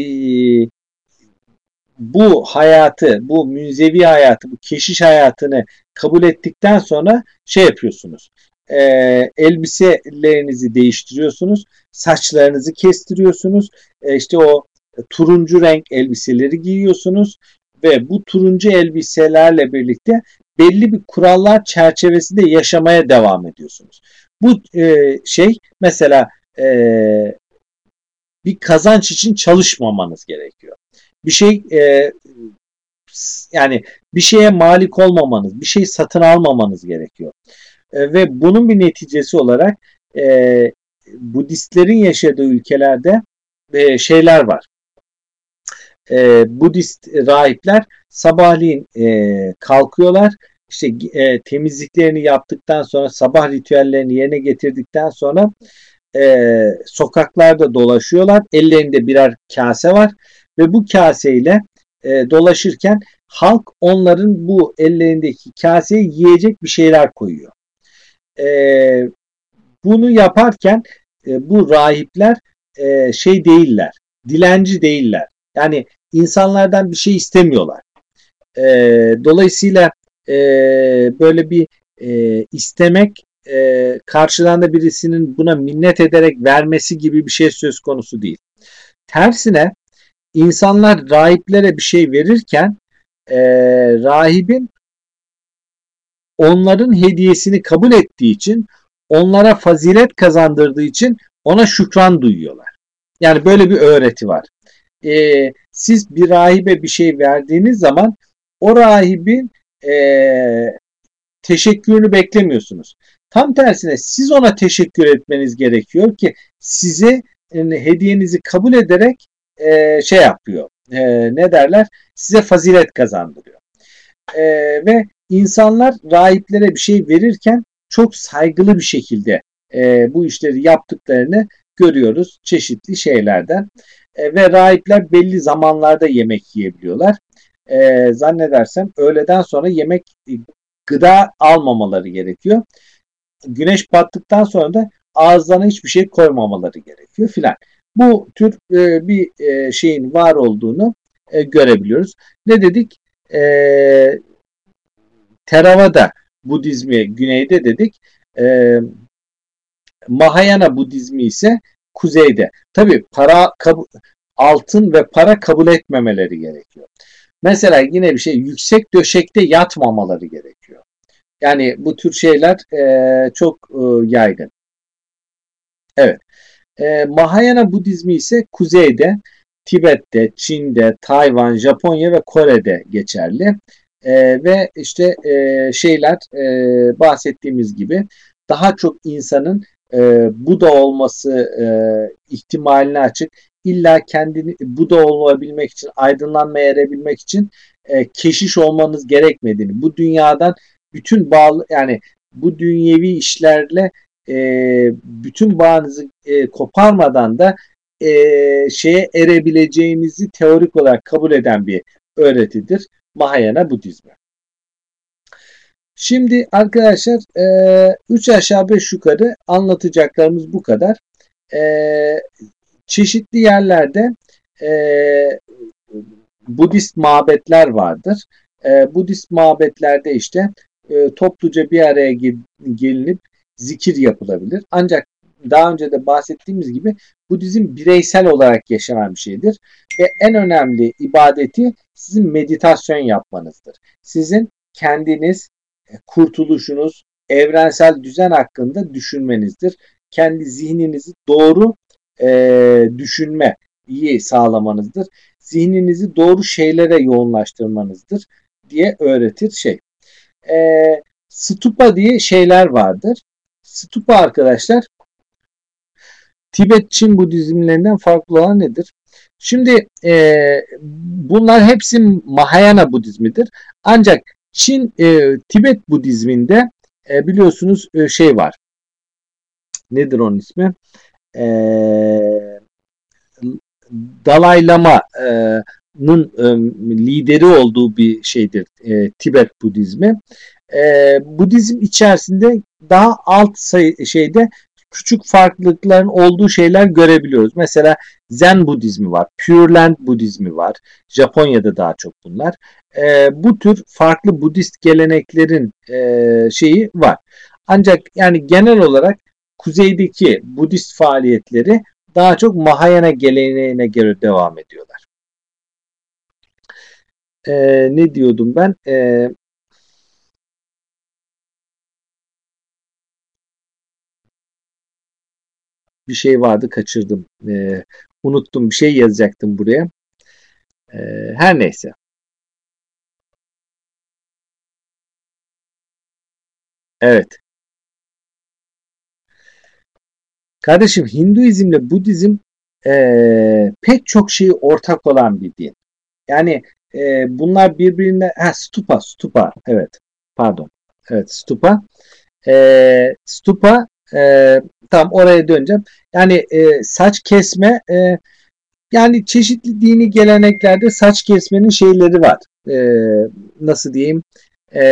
bu hayatı, bu münzevi hayatı, bu keşiş hayatını kabul ettikten sonra şey yapıyorsunuz. E, elbiselerinizi değiştiriyorsunuz. Saçlarınızı kestiriyorsunuz. E, işte o turuncu renk elbiseleri giyiyorsunuz ve bu turuncu elbiselerle birlikte belli bir kurallar çerçevesinde yaşamaya devam ediyorsunuz. Bu e, şey mesela e, bir kazanç için çalışmamanız gerekiyor. Bir şey e, yani bir şeye malik olmamanız, bir şey satın almamanız gerekiyor. E, ve bunun bir neticesi olarak e, Budistlerin yaşadığı ülkelerde e, şeyler var. E, Budist rahipler sabahleyin e, kalkıyorlar. İşte e, temizliklerini yaptıktan sonra sabah ritüellerini yerine getirdikten sonra e, sokaklarda dolaşıyorlar. Ellerinde birer kase var ve bu kaseyle e, dolaşırken halk onların bu ellerindeki kaseye yiyecek bir şeyler koyuyor. E, bunu yaparken e, bu rahipler e, şey değiller, dilenci değiller. Yani insanlardan bir şey istemiyorlar. E, dolayısıyla e, böyle bir e, istemek e, karşıdan da birisinin buna minnet ederek vermesi gibi bir şey söz konusu değil. Tersine insanlar rahiplere bir şey verirken e, rahibin onların hediyesini kabul ettiği için onlara fazilet kazandırdığı için ona şükran duyuyorlar. Yani böyle bir öğreti var. E, siz bir rahibe bir şey verdiğiniz zaman o rahibin e, teşekkürünü beklemiyorsunuz. Tam tersine siz ona teşekkür etmeniz gerekiyor ki size hediyenizi kabul ederek e, şey yapıyor. E, ne derler? Size fazilet kazandırıyor. E, ve insanlar rahiplere bir şey verirken çok saygılı bir şekilde e, bu işleri yaptıklarını görüyoruz çeşitli şeylerden. E, ve rahipler belli zamanlarda yemek yiyebiliyorlar. E, zannedersem öğleden sonra yemek gıda almamaları gerekiyor. Güneş battıktan sonra da ağızlarına hiçbir şey koymamaları gerekiyor filan. Bu tür e, bir e, şeyin var olduğunu e, görebiliyoruz. Ne dedik? E, Theravada Budizmi güneyde dedik. E, Mahayana Budizmi ise kuzeyde. Tabi para altın ve para kabul etmemeleri gerekiyor. Mesela yine bir şey yüksek döşekte yatmamaları gerekiyor. Yani bu tür şeyler e, çok e, yaygın. Evet. E, Mahayana Budizmi ise kuzeyde, Tibet'te, Çin'de, Tayvan, Japonya ve Kore'de geçerli. E, ve işte e, şeyler e, bahsettiğimiz gibi daha çok insanın e, Buda olması e, ihtimaline açık. İlla kendini Buda olabilmek için, aydınlanmaya erebilmek için e, keşiş olmanız gerekmediğini, bu dünyadan bütün bağlı yani bu dünyevi işlerle e, bütün bağınızı e, koparmadan da e, şeye erebileceğinizi teorik olarak kabul eden bir öğretidir Mahayana Budizmi. Şimdi arkadaşlar 3 e, aşağı 5 yukarı anlatacaklarımız bu kadar. E, çeşitli yerlerde e, Budist mabetler vardır. Budist mabetlerde işte topluca bir araya gelinip zikir yapılabilir. Ancak daha önce de bahsettiğimiz gibi Budizm bireysel olarak yaşanan bir şeydir. Ve en önemli ibadeti sizin meditasyon yapmanızdır. Sizin kendiniz e, kurtuluşunuz, evrensel düzen hakkında düşünmenizdir. Kendi zihninizi doğru e, düşünmeyi sağlamanızdır. Zihninizi doğru şeylere yoğunlaştırmanızdır diye öğretir şey. E, stupa diye şeyler vardır. Stupa arkadaşlar Tibet Çin Budizmlerinden farklı olan nedir? Şimdi e, bunlar hepsi Mahayana Budizmidir. Ancak Çin, e, Tibet Budizminde e, biliyorsunuz e, şey var. Nedir onun ismi? E, Dalai Lama'nın e, lideri olduğu bir şeydir e, Tibet Budizmi. E, Budizm içerisinde daha alt sayı, şeyde küçük farklılıkların olduğu şeyler görebiliyoruz. Mesela Zen Budizmi var, Pure Land Budizmi var. Japonya'da daha çok bunlar. E, bu tür farklı Budist geleneklerin e, şeyi var. Ancak yani genel olarak kuzeydeki Budist faaliyetleri daha çok Mahayana geleneğine göre devam ediyorlar. E, ne diyordum ben? E, bir şey vardı kaçırdım. E, unuttum bir şey yazacaktım buraya. E, her neyse. Evet. Kardeşim Hinduizmle Budizm e, pek çok şeyi ortak olan bir din. Yani e, bunlar birbirine ha, stupa stupa evet pardon evet stupa e, stupa e, tam oraya döneceğim. Yani e, saç kesme e, yani çeşitli dini geleneklerde saç kesmenin şeyleri var. E, nasıl diyeyim? E,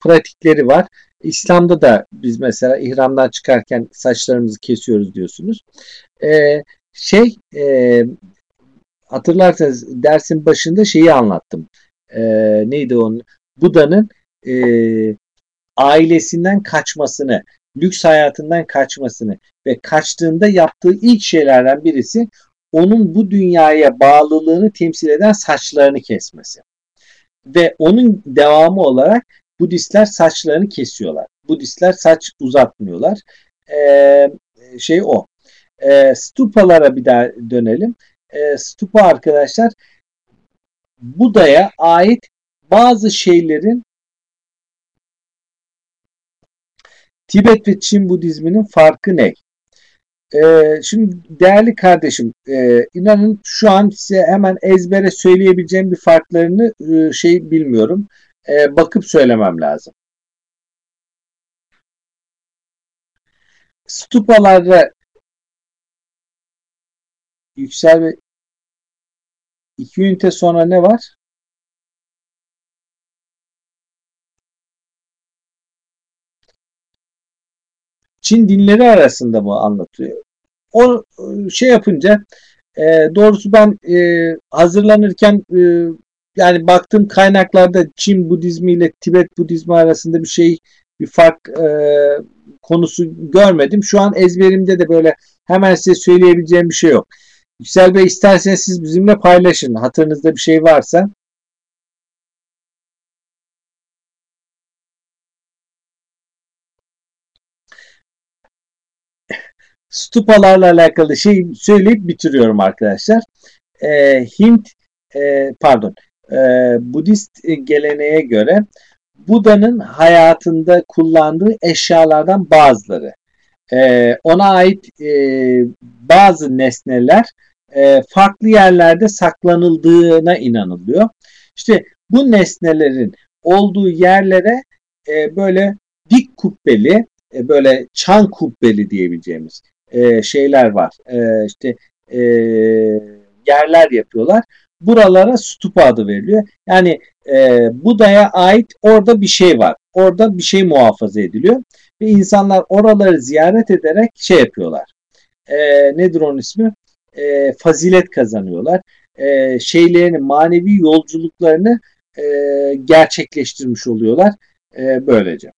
pratikleri var. İslam'da da biz mesela ihramdan çıkarken saçlarımızı kesiyoruz diyorsunuz. E, şey e, hatırlarsanız dersin başında şeyi anlattım. E, neydi onun? Buda'nın e, ailesinden kaçmasını, lüks hayatından kaçmasını ve kaçtığında yaptığı ilk şeylerden birisi onun bu dünyaya bağlılığını temsil eden saçlarını kesmesi. Ve onun devamı olarak Budistler saçlarını kesiyorlar. Budistler saç uzatmıyorlar. Ee, şey o. Ee, stupalara bir daha dönelim. Ee, stupa arkadaşlar Buda'ya ait bazı şeylerin Tibet ve Çin Budizminin farkı ne? Ee, şimdi değerli kardeşim e, inanın şu an size hemen ezbere söyleyebileceğim bir farklarını e, şey bilmiyorum. E, bakıp söylemem lazım. Stupalarda yüksel ve iki ünite sonra ne var? Çin dinleri arasında mı anlatıyor? O şey yapınca e, doğrusu ben e, hazırlanırken e, yani baktığım kaynaklarda Çin Budizmi ile Tibet Budizmi arasında bir şey bir fark e, konusu görmedim. Şu an ezberimde de böyle hemen size söyleyebileceğim bir şey yok. Yüksel Bey isterseniz siz bizimle paylaşın. Hatırınızda bir şey varsa. Stupalarla alakalı şey söyleyip bitiriyorum arkadaşlar. E, Hint e, pardon e, Budist geleneğe göre Buda'nın hayatında kullandığı eşyalardan bazıları e, ona ait e, bazı nesneler e, farklı yerlerde saklanıldığına inanılıyor. İşte bu nesnelerin olduğu yerlere e, böyle dik kubbeli, e, böyle çan kubbeli diyebileceğimiz e, şeyler var. E, işte e, yerler yapıyorlar. Buralara stupa adı veriliyor. Yani e, Buda'ya ait orada bir şey var. orada bir şey muhafaza ediliyor. Ve insanlar oraları ziyaret ederek şey yapıyorlar. E, nedir onun ismi? E, fazilet kazanıyorlar. E, şeylerini, manevi yolculuklarını e, gerçekleştirmiş oluyorlar e, böylece.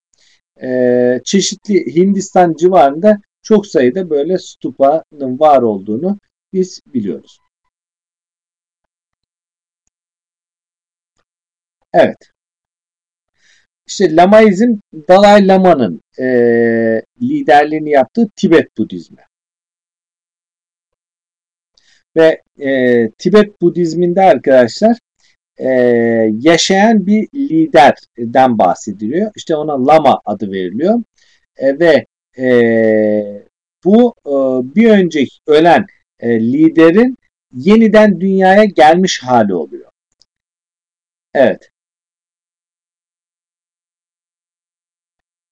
E, çeşitli Hindistan civarında çok sayıda böyle stupanın var olduğunu biz biliyoruz. Evet. İşte Lamaizm Dalai Lama'nın e, liderliğini yaptığı Tibet Budizmi. Ve e, Tibet Budizminde arkadaşlar e, yaşayan bir liderden bahsediliyor. İşte ona Lama adı veriliyor. E, ve e, bu e, bir önceki ölen e, liderin yeniden dünyaya gelmiş hali oluyor. Evet.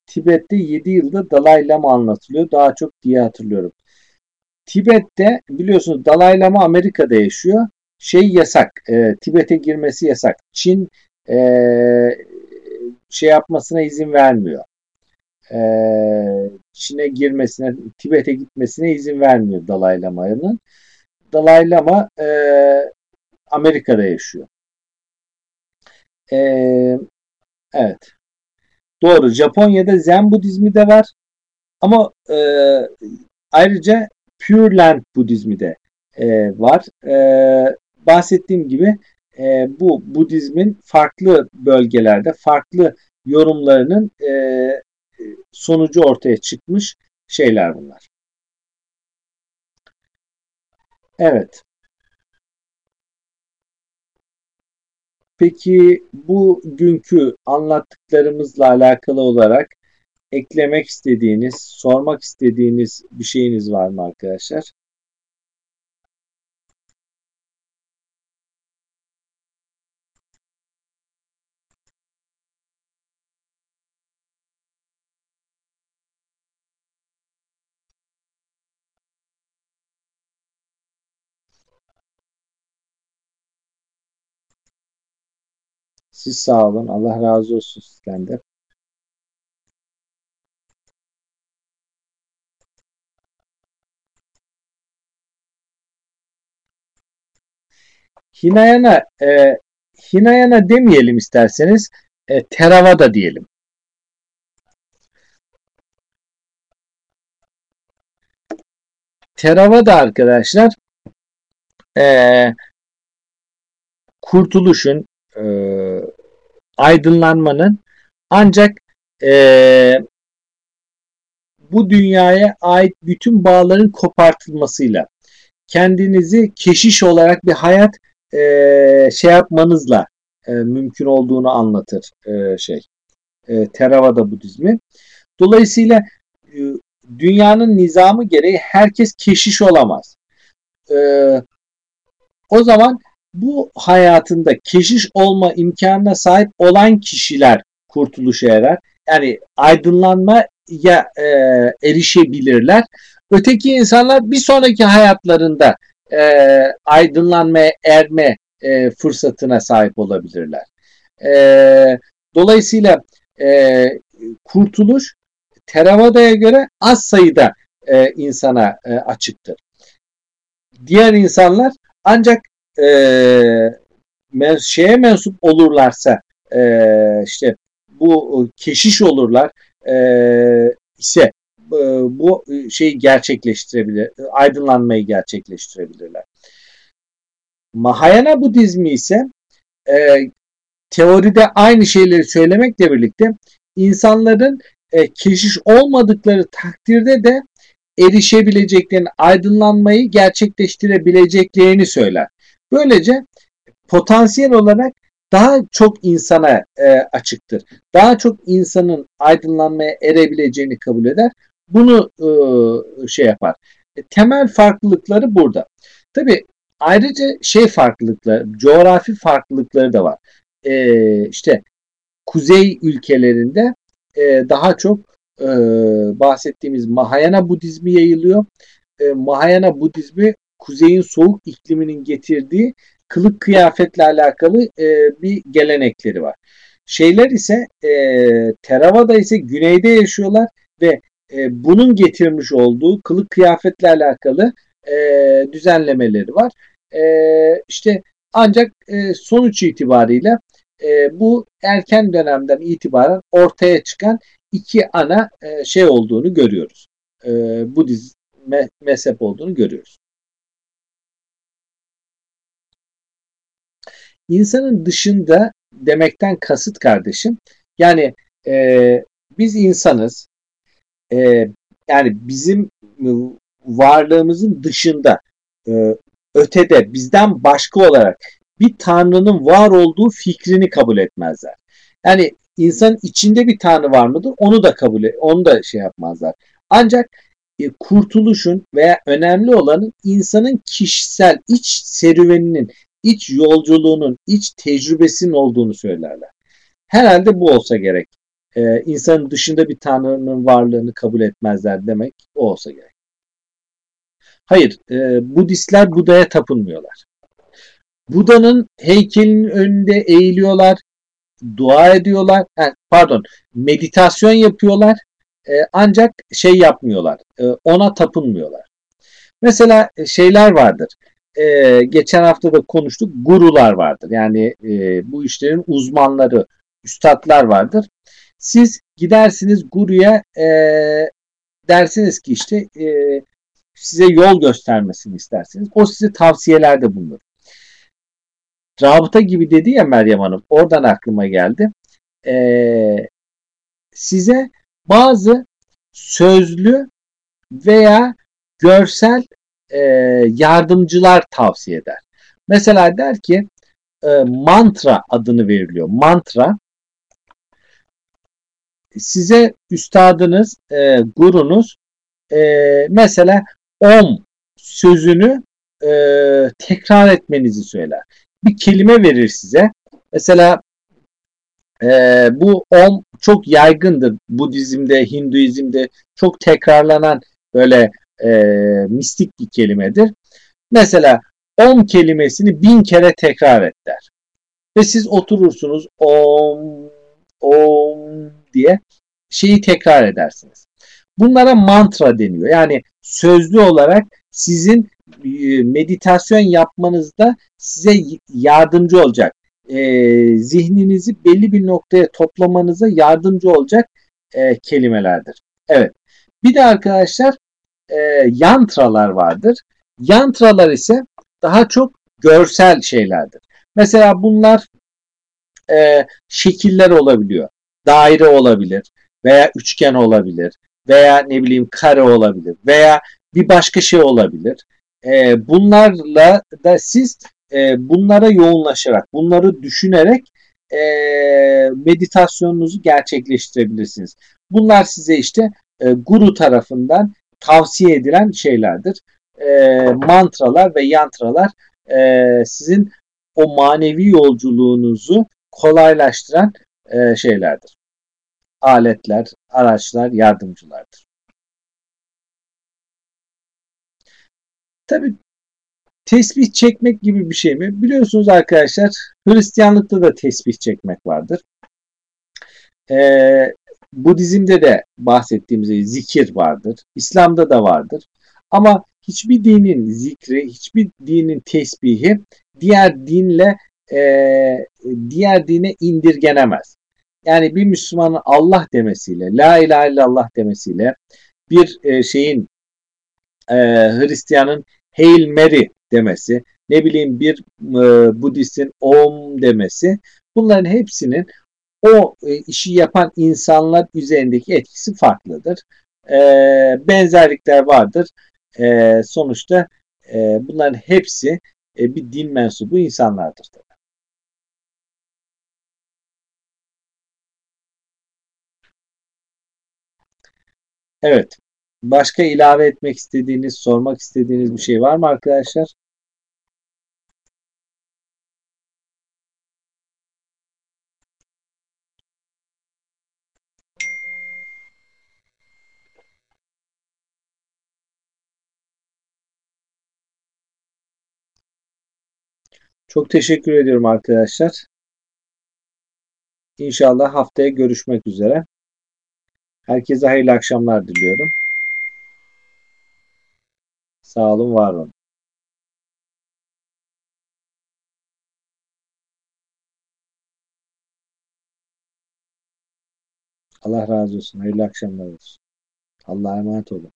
Tibet'te 7 yılda Dalai Lama anlatılıyor. Daha çok diye hatırlıyorum. Tibet'te biliyorsunuz Dalai Lama Amerika'da yaşıyor. Şey yasak. E, Tibet'e girmesi yasak. Çin e, şey yapmasına izin vermiyor. E, Çin'e girmesine, Tibet'e gitmesine izin vermiyor Dalai Lama'nın. Dalai Lama e, Amerika'da yaşıyor. E, evet. Doğru. Japonya'da Zen Budizmi de var. Ama e, ayrıca Pure Land Budizmi de e, var. E, bahsettiğim gibi e, bu Budizmin farklı bölgelerde farklı yorumlarının e, sonucu ortaya çıkmış şeyler bunlar. Evet. Peki bu günkü anlattıklarımızla alakalı olarak eklemek istediğiniz, sormak istediğiniz bir şeyiniz var mı arkadaşlar? Siz sağ olun. Allah razı olsun sizden de. Hinayana e, Hinayana demeyelim isterseniz e, Theravada diyelim. Theravada arkadaşlar e, kurtuluşun e, aydınlanmanın ancak e, bu dünyaya ait bütün bağların kopartılmasıyla kendinizi keşiş olarak bir hayat e, şey yapmanızla e, mümkün olduğunu anlatır e, şey e, Theravada Budizmi. Dolayısıyla e, dünyanın nizamı gereği herkes keşiş olamaz. E, o zaman bu hayatında keşiş olma imkanına sahip olan kişiler kurtuluşa erer. Yani aydınlanmaya e, erişebilirler. Öteki insanlar bir sonraki hayatlarında e, aydınlanmaya erme e, fırsatına sahip olabilirler. E, dolayısıyla e, kurtuluş Theravada'ya göre az sayıda e, insana e, açıktır. Diğer insanlar ancak e, mens şeye mensup olurlarsa e, işte bu keşiş olurlar e, ise e, bu şeyi gerçekleştirebilir, aydınlanmayı gerçekleştirebilirler. Mahayana Budizmi ise e, teoride aynı şeyleri söylemekle birlikte insanların e, keşiş olmadıkları takdirde de erişebileceklerini, aydınlanmayı gerçekleştirebileceklerini söyler. Böylece potansiyel olarak daha çok insana e, açıktır. Daha çok insanın aydınlanmaya erebileceğini kabul eder. Bunu e, şey yapar. E, temel farklılıkları burada. Tabi ayrıca şey farklılıkları, coğrafi farklılıkları da var. E, işte kuzey ülkelerinde e, daha çok e, bahsettiğimiz Mahayana Budizmi yayılıyor. E, Mahayana Budizmi kuzeyin soğuk ikliminin getirdiği kılık kıyafetle alakalı e, bir gelenekleri var. şeyler ise e, Theravada ise güneyde yaşıyorlar ve e, bunun getirmiş olduğu kılık kıyafetle alakalı e, düzenlemeleri var. E, işte ancak e, sonuç itibariyle e, bu erken dönemden itibaren ortaya çıkan iki ana e, şey olduğunu görüyoruz. E, Budizm me mezhep olduğunu görüyoruz. İnsanın dışında demekten kasıt kardeşim. Yani e, biz insanız. E, yani bizim varlığımızın dışında e, ötede bizden başka olarak bir tanrının var olduğu fikrini kabul etmezler. Yani insan içinde bir tanrı var mıdır? Onu da kabul et, onu da şey yapmazlar. Ancak e, kurtuluşun veya önemli olanın insanın kişisel iç serüveninin, iç yolculuğunun, iç tecrübesinin olduğunu söylerler. Herhalde bu olsa gerek. Ee, insanın dışında bir tanrının varlığını kabul etmezler demek o olsa gerek. Hayır, e, Budistler Buda'ya tapınmıyorlar. Buda'nın heykelinin önünde eğiliyorlar, dua ediyorlar, yani pardon meditasyon yapıyorlar e, ancak şey yapmıyorlar, e, ona tapınmıyorlar. Mesela e, şeyler vardır, e, geçen hafta da konuştuk, gurular vardır. Yani e, bu işlerin uzmanları, üstadlar vardır. Siz gidersiniz guruya e, dersiniz ki işte e, size yol göstermesini istersiniz. O size tavsiyelerde bulunur. Rabıta gibi dedi ya Meryem Hanım. Oradan aklıma geldi. Ee, size bazı sözlü veya görsel e, yardımcılar tavsiye eder. Mesela der ki e, mantra adını veriliyor. Mantra size üstadınız, e, gurunuz e, mesela om sözünü e, tekrar etmenizi söyler bir kelime verir size. Mesela e, bu om çok yaygındır. Budizm'de, Hinduizm'de çok tekrarlanan böyle e, mistik bir kelimedir. Mesela om kelimesini bin kere tekrar et der. Ve siz oturursunuz om, om diye şeyi tekrar edersiniz. Bunlara mantra deniyor. Yani sözlü olarak sizin e, meditasyon yapmanızda size yardımcı olacak. E, zihninizi belli bir noktaya toplamanıza yardımcı olacak e, kelimelerdir. Evet. Bir de arkadaşlar e, yantralar vardır. Yantralar ise daha çok görsel şeylerdir. Mesela bunlar e, şekiller olabiliyor. Daire olabilir veya üçgen olabilir veya ne bileyim kare olabilir veya bir başka şey olabilir. E, bunlarla da siz e, bunlara yoğunlaşarak, bunları düşünerek e, meditasyonunuzu gerçekleştirebilirsiniz. Bunlar size işte e, guru tarafından tavsiye edilen şeylerdir. E, mantralar ve yantralar e, sizin o manevi yolculuğunuzu kolaylaştıran e, şeylerdir. Aletler, araçlar, yardımcılardır. Tabi tesbih çekmek gibi bir şey mi? Biliyorsunuz arkadaşlar Hristiyanlıkta da tesbih çekmek vardır. Ee, Budizm'de de bahsettiğimiz gibi zikir vardır. İslam'da da vardır. Ama hiçbir dinin zikri, hiçbir dinin tesbihi diğer dinle e, diğer dine indirgenemez. Yani bir Müslümanın Allah demesiyle, La ilahe illallah demesiyle bir e, şeyin e, Hristiyanın Hail Mary demesi, ne bileyim bir e, Budist'in Om demesi bunların hepsinin o e, işi yapan insanlar üzerindeki etkisi farklıdır. E, benzerlikler vardır. E, sonuçta e, bunların hepsi bir din mensubu insanlardır. Tabii. Evet. Başka ilave etmek istediğiniz, sormak istediğiniz bir şey var mı arkadaşlar? Çok teşekkür ediyorum arkadaşlar. İnşallah haftaya görüşmek üzere. Herkese hayırlı akşamlar diliyorum. Sağ olun, var olun. Allah razı olsun. Hayırlı akşamlar olsun. Allah'a emanet olun.